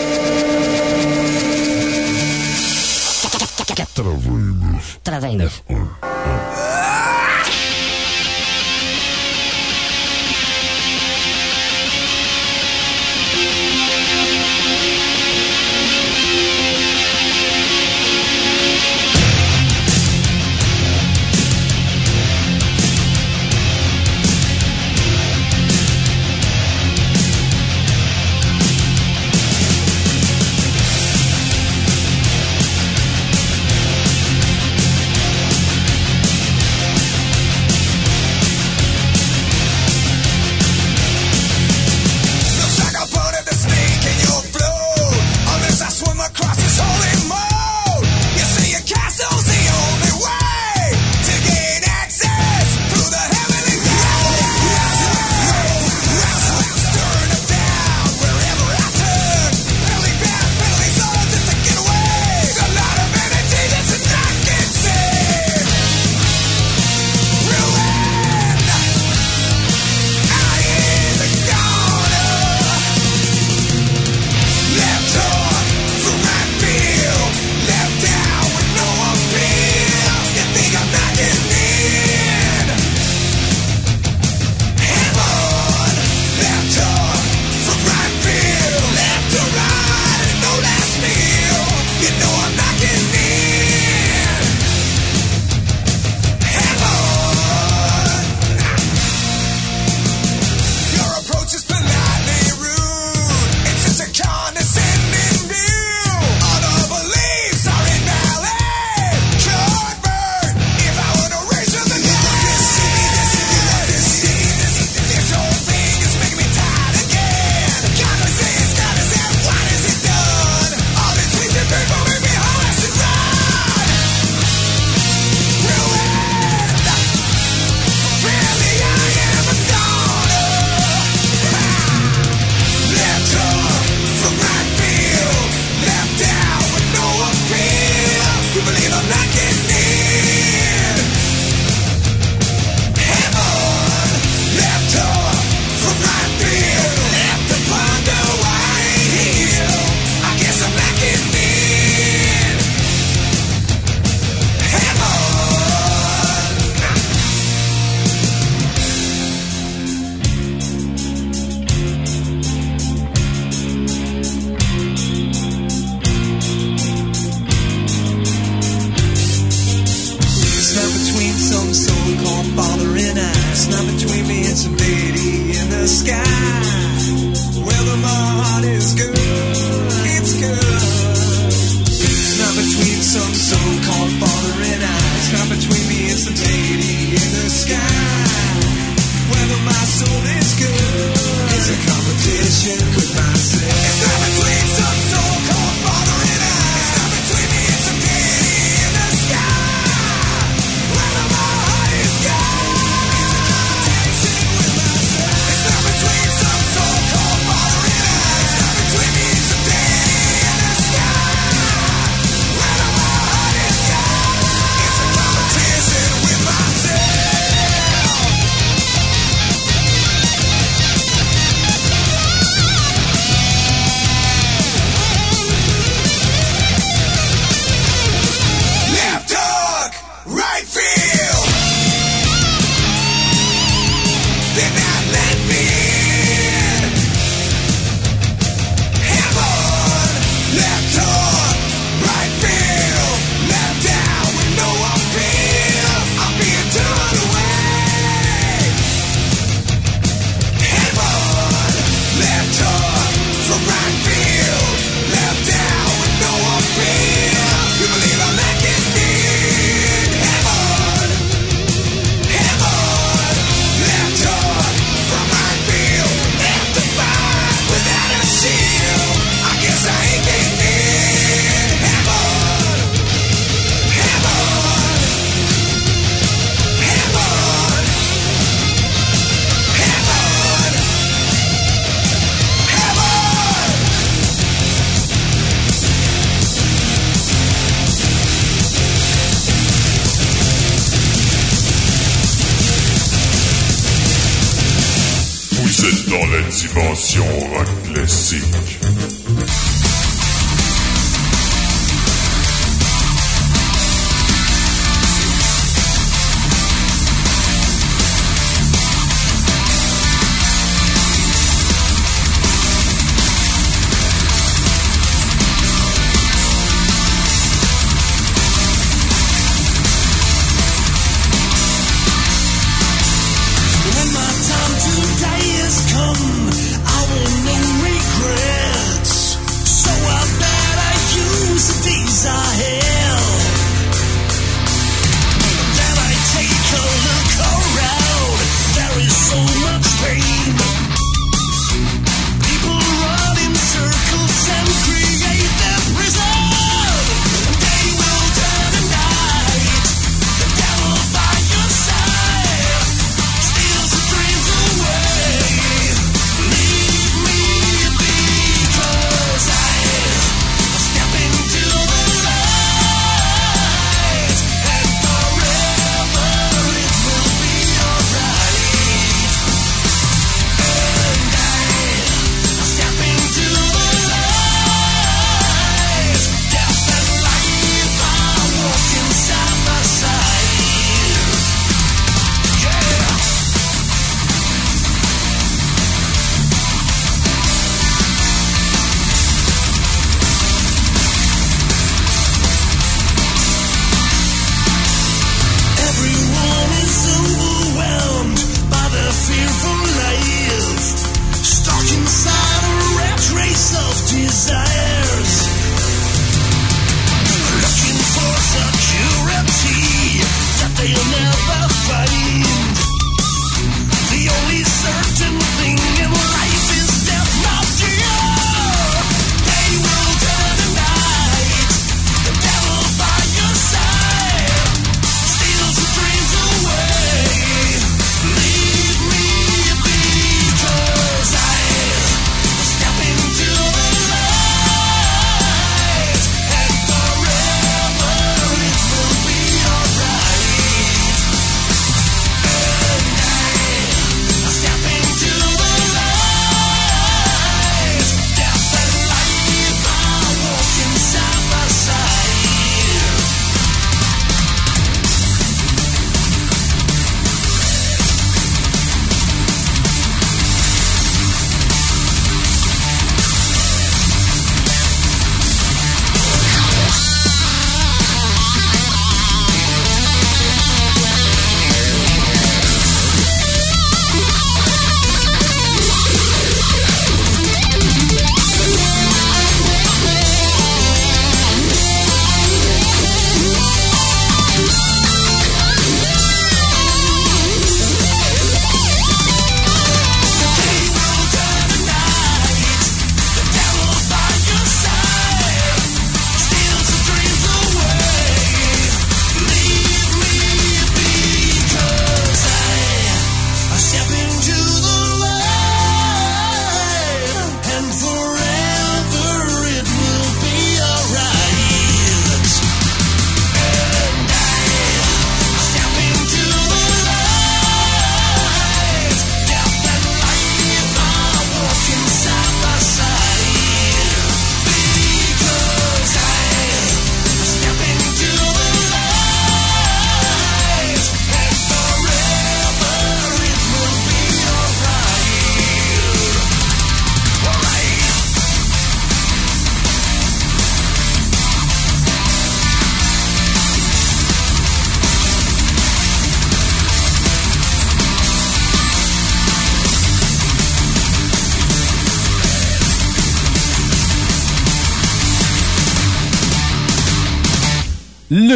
[SPEAKER 16] 89.
[SPEAKER 18] Thank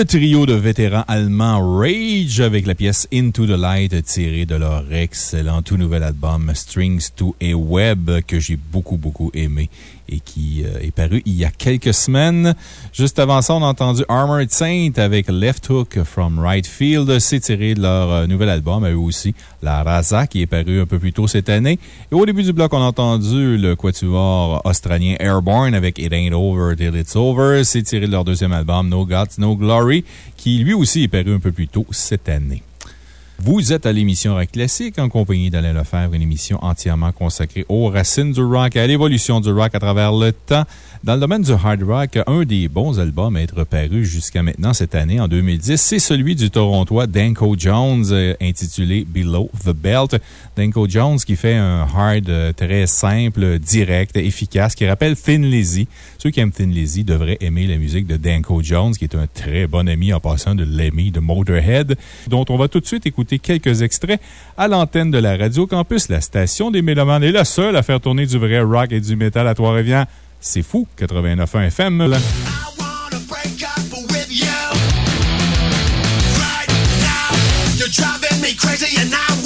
[SPEAKER 2] trio de vétérans allemands Ray avec la pièce Into the Light tirée de leur excellent tout nouvel album Strings to a Web que j'ai beaucoup, beaucoup aimé et qui euh, est paru il y a quelques semaines. Juste avant ça, on a entendu Armored Saint avec Left Hook from Right Field. C'est tiré de leur euh, nouvel album, à eux aussi, La Raza, qui est paru un peu plus tôt cette année. Et au début du bloc, on a entendu le quatuor australien Airborne avec It Ain't Over Till It's Over. C'est tiré de leur deuxième album, No Gods, No Glory, qui lui aussi est paru un peu plus tôt cette année. Vous êtes à l'émission Rock Classique en compagnie d'Alain Lefebvre, une émission entièrement consacrée aux racines du rock et à l'évolution du rock à travers le temps. Dans le domaine du hard rock, un des bons albums à être paru jusqu'à maintenant cette année, en 2010, c'est celui du Torontois Danko Jones, euh, intitulé Below the Belt. Danko Jones qui fait un hard euh, très simple, direct, efficace, qui rappelle Thin. Ceux qui aiment Thin devraient aimer la musique de Danko Jones, qui est un très bon ami en passant de l'ami de Motorhead, dont on va tout de suite écouter quelques extraits à l'antenne de la Radio Campus. La station des Mélomanes est la seule à faire tourner du vrai rock et du métal à Trois-Rivières. C'est fou, 89.1 FM. là.
[SPEAKER 18] You're driving me crazy and I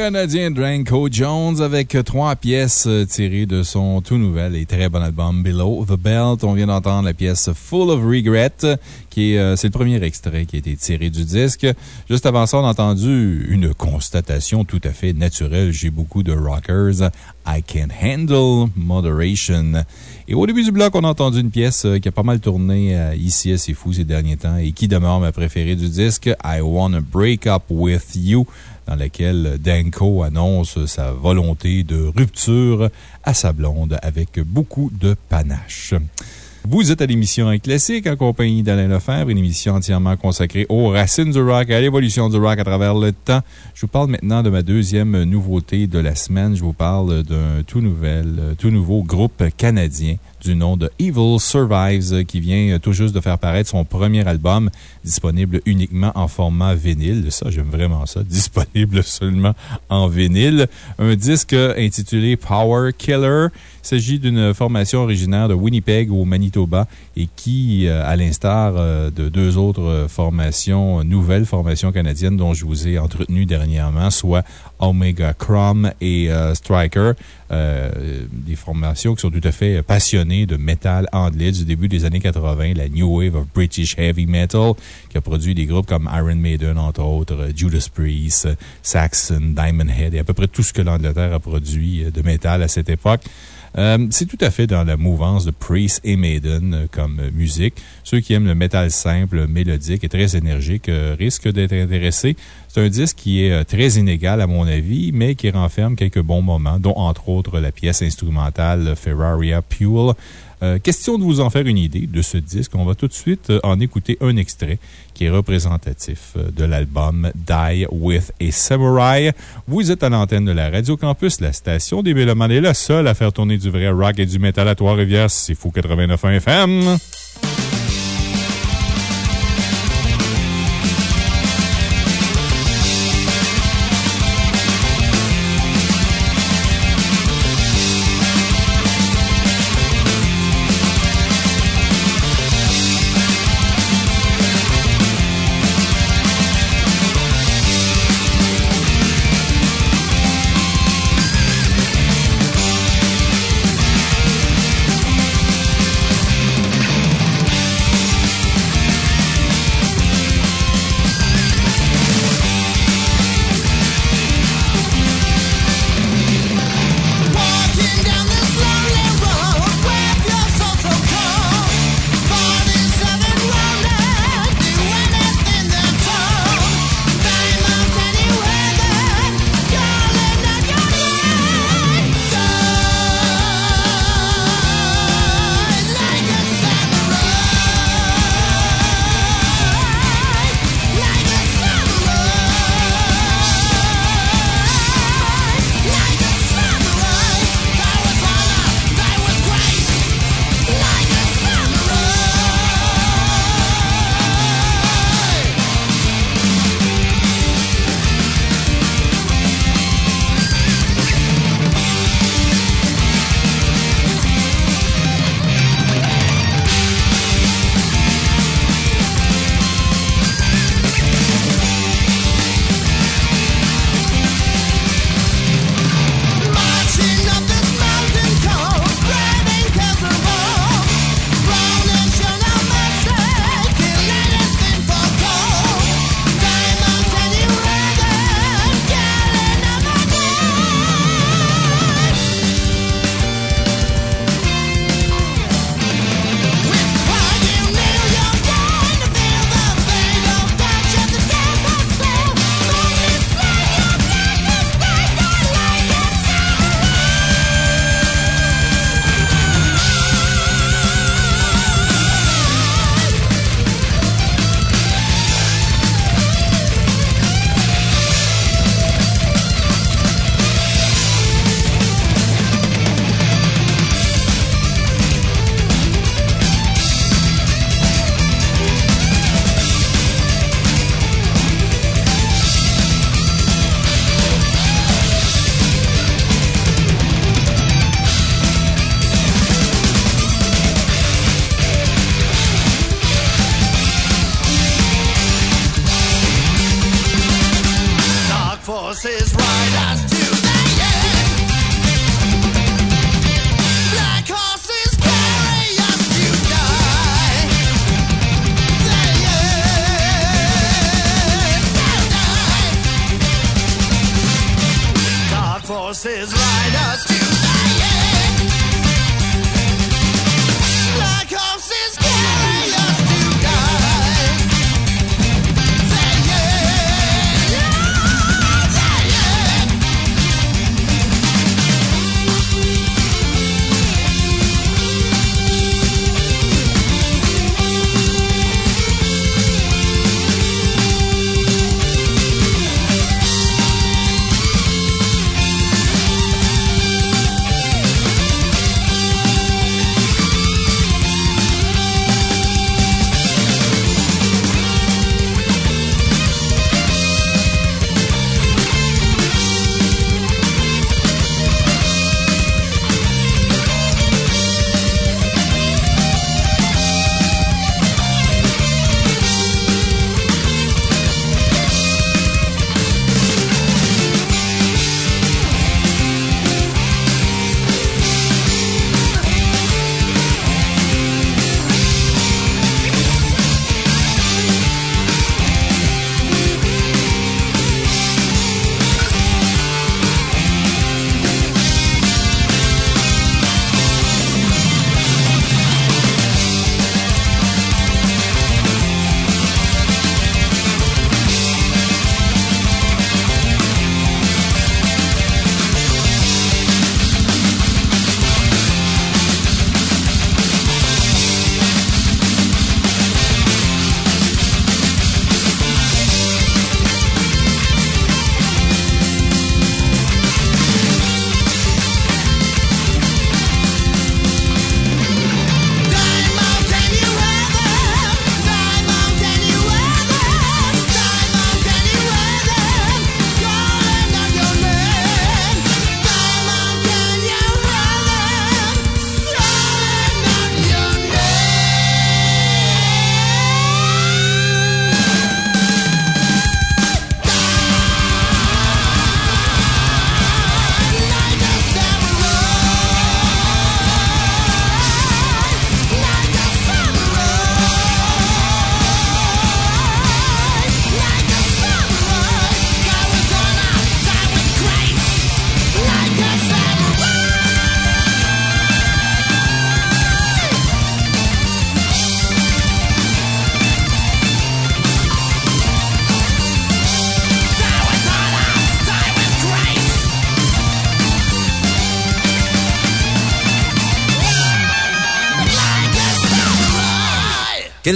[SPEAKER 2] Canadien Dranko Jones avec trois pièces euh, tirées de son tout nouvel et très bon album Below the Belt. On vient d'entendre la pièce Full of Regret, qui est, euh, c'est le premier extrait qui a été tiré du disque. Juste avant ça, on a entendu une constatation tout à fait naturelle j'ai beaucoup de rockers. I can handle moderation. Et au début du bloc, on a entendu une pièce euh, qui a pas mal tourné euh, ici, c'est fou ces derniers temps, et qui demeure ma préférée du disque, I Wanna Break Up With You, dans laquelle Danko annonce sa volonté de rupture à sa blonde avec beaucoup de panache. Vous êtes à l'émission Un Classique en compagnie d'Alain Lefebvre, une émission entièrement consacrée aux racines du rock et à l'évolution du rock à travers le temps. Je vous parle maintenant de ma deuxième nouveauté de la semaine. Je vous parle d'un tout nouvel, tout nouveau groupe canadien du nom de Evil Survives, qui vient tout juste de faire paraître son premier album, disponible uniquement en format vinyle. Ça, j'aime vraiment ça. (laughs) Disponible seulement en vinyle. Un disque intitulé Power Killer. Il s'agit d'une formation originaire de Winnipeg au Manitoba et qui, euh, à l'instar euh, de deux autres formations, nouvelles formations canadiennes dont je vous ai entretenu dernièrement, soit Omega Chrome et euh, Striker, des formations qui sont tout à fait passionnées de métal anglais du début des années 80, la New Wave of British Heavy Metal, qui a produit des groupes comme Iron Maiden, entre autres, Judas Priest, Saxon, Diamond Head et à peu près tout ce que l'Angleterre a produit de métal à cette époque. Euh, c'est tout à fait dans la mouvance de Priest et Maiden euh, comme musique. Ceux qui aiment le métal simple, mélodique et très énergique euh, risquent d'être intéressés. C'est un disque qui est très inégal à mon avis, mais qui renferme quelques bons moments, dont entre autres la pièce instrumentale Ferraria Pule. Question de vous en faire une idée de ce disque. On va tout de suite en écouter un extrait qui est représentatif de l'album Die with a Samurai. Vous êtes à l'antenne de la Radio Campus, la station des Mélomanes est la seule à faire tourner du vrai rock et du métal à Trois-Rivières. C'est Fou 89 FM.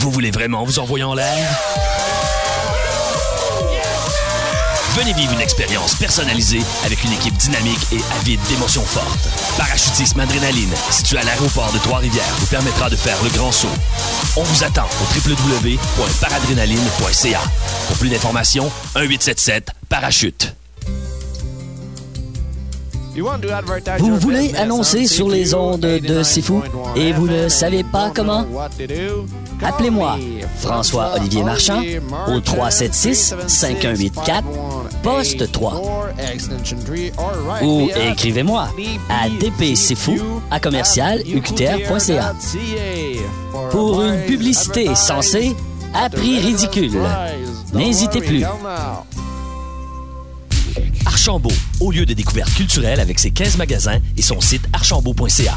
[SPEAKER 4] Vous voulez vraiment vous envoyer en l'air? Venez vivre une expérience personnalisée avec une équipe dynamique et avide d'émotions fortes. Parachutisme Adrénaline, situé à l'aéroport de Trois-Rivières, vous permettra de faire le grand saut. On vous attend au www.paradrénaline.ca. Pour plus d'informations, 1-877-Parachute.
[SPEAKER 16] Vous voulez annoncer sur les ondes de Fou et vous ne savez pas comment? Appelez-moi François-Olivier Marchand au 376-5184, poste 3. Ou écrivez-moi à dpcfou à commercial uqtr.ca. Pour une publicité censée à prix ridicule. N'hésitez plus.
[SPEAKER 4] Archambault, au lieu de découverte culturelle avec ses 15 magasins et son site archambault.ca.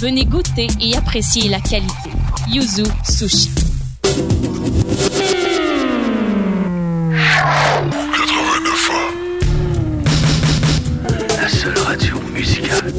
[SPEAKER 9] venez goûter et apprécier la qualité. Yuzu Sushi.
[SPEAKER 10] Radio musicale.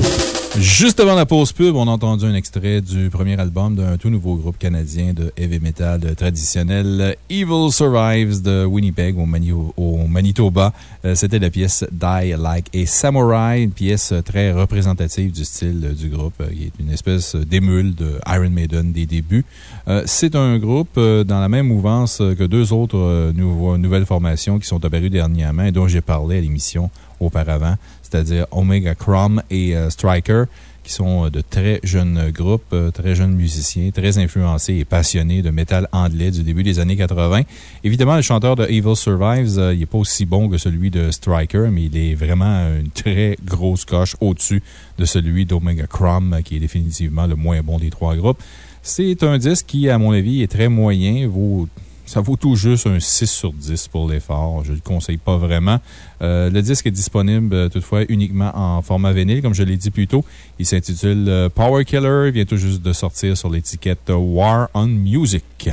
[SPEAKER 2] Juste avant la pause pub, on a entendu un extrait du premier album d'un tout nouveau groupe canadien de heavy metal traditionnel, Evil Survives de Winnipeg au, au Manitoba. Euh, C'était la pièce Die Like a Samurai, une pièce très représentative du style du groupe, euh, qui est une espèce d'émule de Iron Maiden des débuts. Euh, C'est un groupe dans la même mouvance que deux autres nouvelles formations qui sont apparues dernièrement et dont j'ai parlé à l'émission auparavant, c'est-à-dire Omega Chrome et euh, Striker, qui sont euh, de très jeunes groupes, euh, très jeunes musiciens, très influencés et passionnés de métal anglais du début des années 80. Évidemment, le chanteur de Evil Survives, il n'est pas aussi bon que celui de Striker, mais il est vraiment une très grosse coche au-dessus de celui d'Omega Chrome, qui est définitivement le moins bon des trois groupes. C'est un disque qui, à mon avis, est très moyen, vaut ça vaut tout juste un 6 sur 10 pour l'effort. Je ne le conseille pas vraiment. Euh, le disque est disponible euh, toutefois uniquement en format vinyle, comme je l'ai dit plus tôt. Il s'intitule euh, Power Killer. Il vient tout juste de sortir sur l'étiquette War on Music.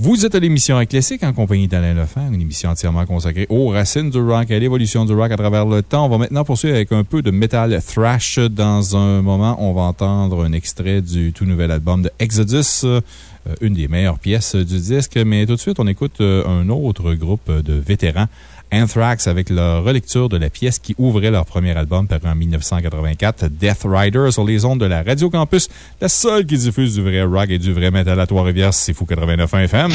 [SPEAKER 2] Vous êtes à l'émission Classique en compagnie d'Alain Lefebvre, une émission entièrement consacrée aux racines du rock et à l'évolution du rock à travers le temps. On va maintenant poursuivre avec un peu de metal thrash. Dans un moment, on va entendre un extrait du tout nouvel album de Exodus, euh, une des meilleures pièces du disque. Mais tout de suite, on écoute euh, un autre groupe de vétérans. Anthrax avec leur relecture de la pièce qui ouvrait leur premier album paru en 1984, Death Rider, sur les ondes de la Radio Campus, la seule qui diffuse du vrai rock et du vrai metal à Trois-Rivières. C'est fou 89 FM.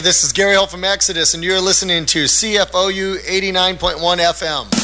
[SPEAKER 23] This is Gary Holt from Exodus, and you're listening to CFOU 89.1 FM.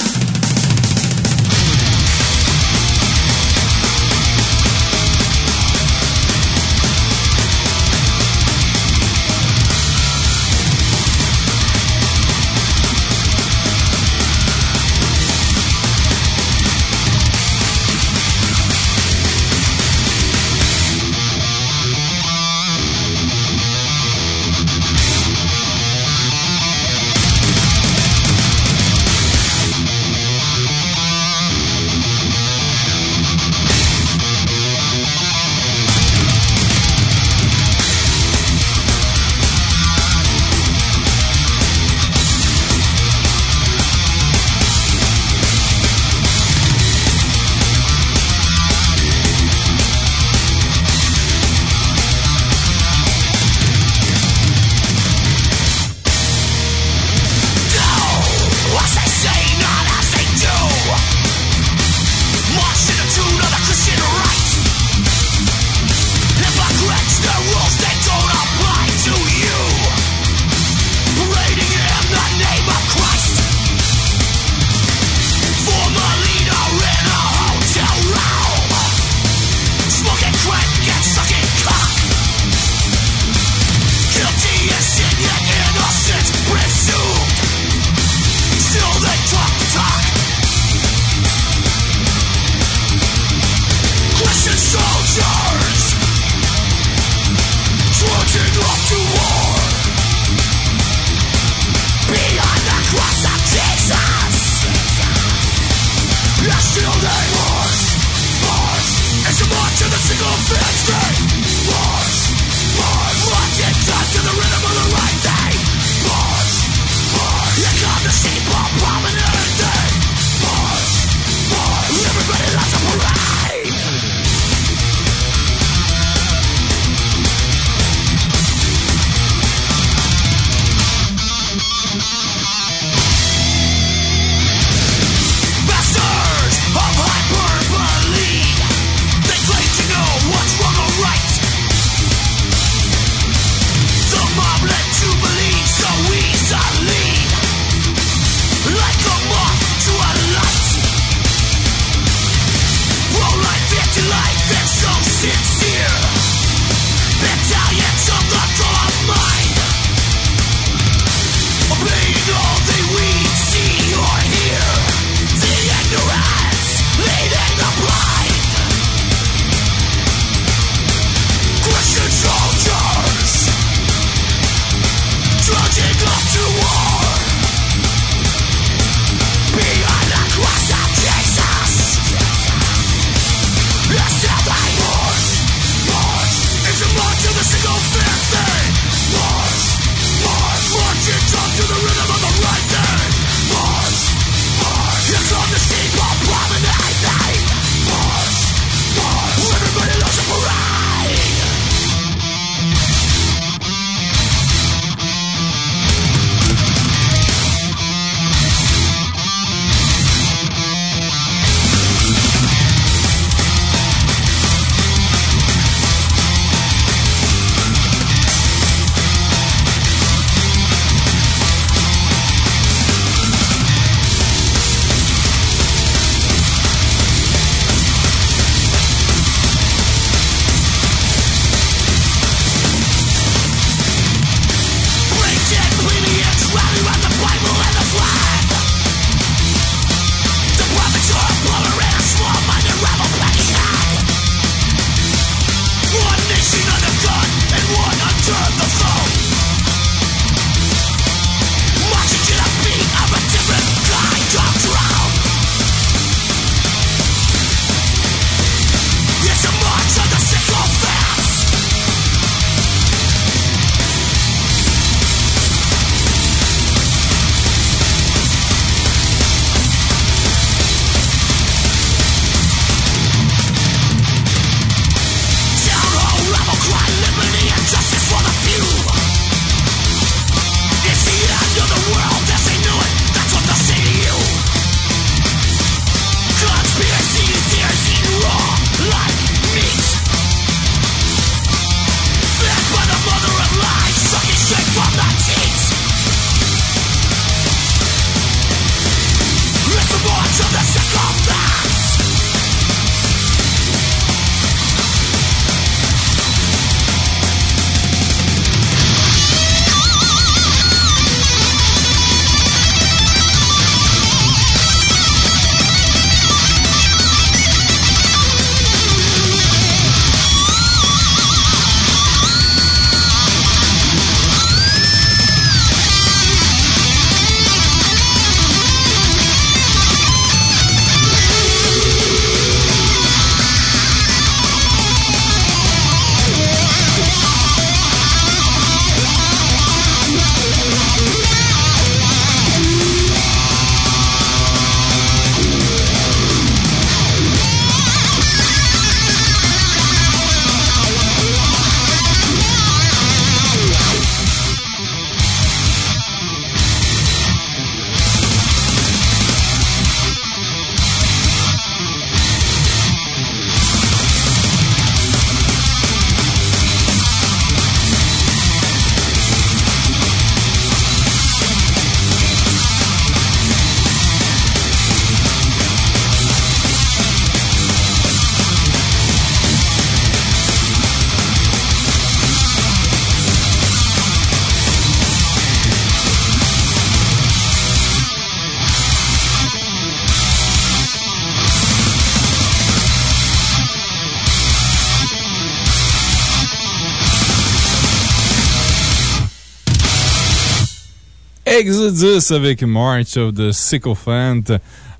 [SPEAKER 2] 10 avec March of the Sycophant,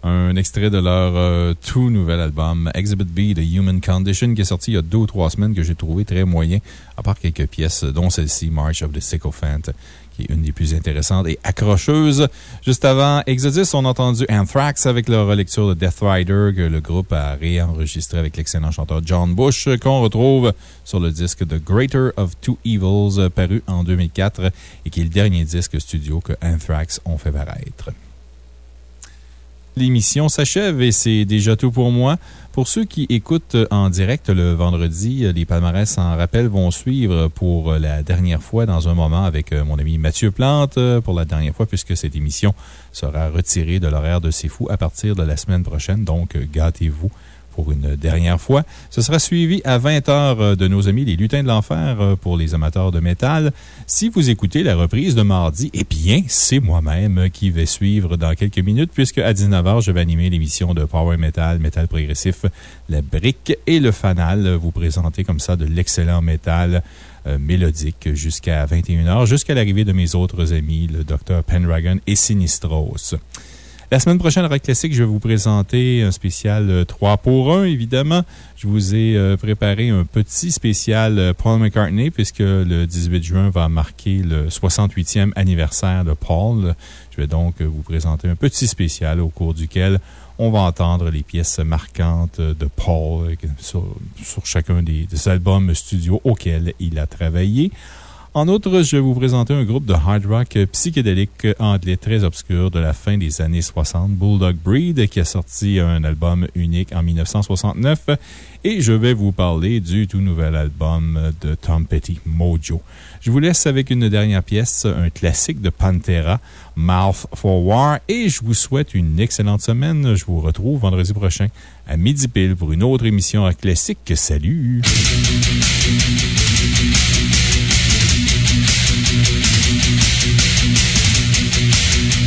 [SPEAKER 2] un extrait de leur euh, tout nouvel album Exhibit B, The Human Condition, qui est sorti il y a deux ou trois semaines, que j'ai trouvé très moyen, à part quelques pièces, dont celle-ci, March of the Sycophant, qui est une des plus intéressantes et accrocheuses. Juste avant Exodus, on a entendu Anthrax avec leur relecture de Death Rider, que le groupe a réenregistré avec l'excellent chanteur John Bush, qu'on retrouve sur le disque The Greater of Two Evils, paru en 2004, et qui est le dernier disque studio que Anthrax ont fait paraître. L'émission s'achève et c'est déjà tout pour moi. Pour ceux qui écoutent en direct le vendredi, les palmarès en rappel vont suivre pour la dernière fois dans un moment avec mon ami Mathieu Plante pour la dernière fois puisque cette émission sera retirée de l'horaire de C'est Fou à partir de la semaine prochaine. Donc, gâtez-vous pour une dernière fois. Ce sera suivi à 20 h de nos amis les Lutins de l'Enfer pour les amateurs de métal. Si vous écoutez la reprise de mardi, eh bien, c'est moi-même qui vais suivre dans quelques minutes puisque à 19 h, je vais animer l'émission de Power Metal, Metal Progressif, La Brique et le Fanal. Vous présenter comme ça de l'excellent métal. Euh, mélodique jusqu'à 21 h, jusqu'à l'arrivée de mes autres amis, le Dr. Pendragon et Sinistros. La semaine prochaine, Rock Classique, je vais vous présenter un spécial 3 pour 1, évidemment. Je vous ai euh, préparé un petit spécial euh, Paul McCartney, puisque le 18 juin va marquer le 68e anniversaire de Paul. Je vais donc vous présenter un petit spécial au cours duquel on va entendre les pièces marquantes de Paul sur, sur chacun des, des albums studio auxquels il a travaillé. En outre, je vais vous présenter un groupe de hard rock psychédélique anglais très obscur de la fin des années 60, Bulldog Breed, qui a sorti un album unique en 1969. Et je vais vous parler du tout nouvel album de Tom Petty, Mojo. Je vous laisse avec une dernière pièce, un classique de Pantera, Mouth for War, et je vous souhaite une excellente semaine. Je vous retrouve vendredi prochain à midi pile pour une autre émission à classique. Salut!
[SPEAKER 18] Thank you.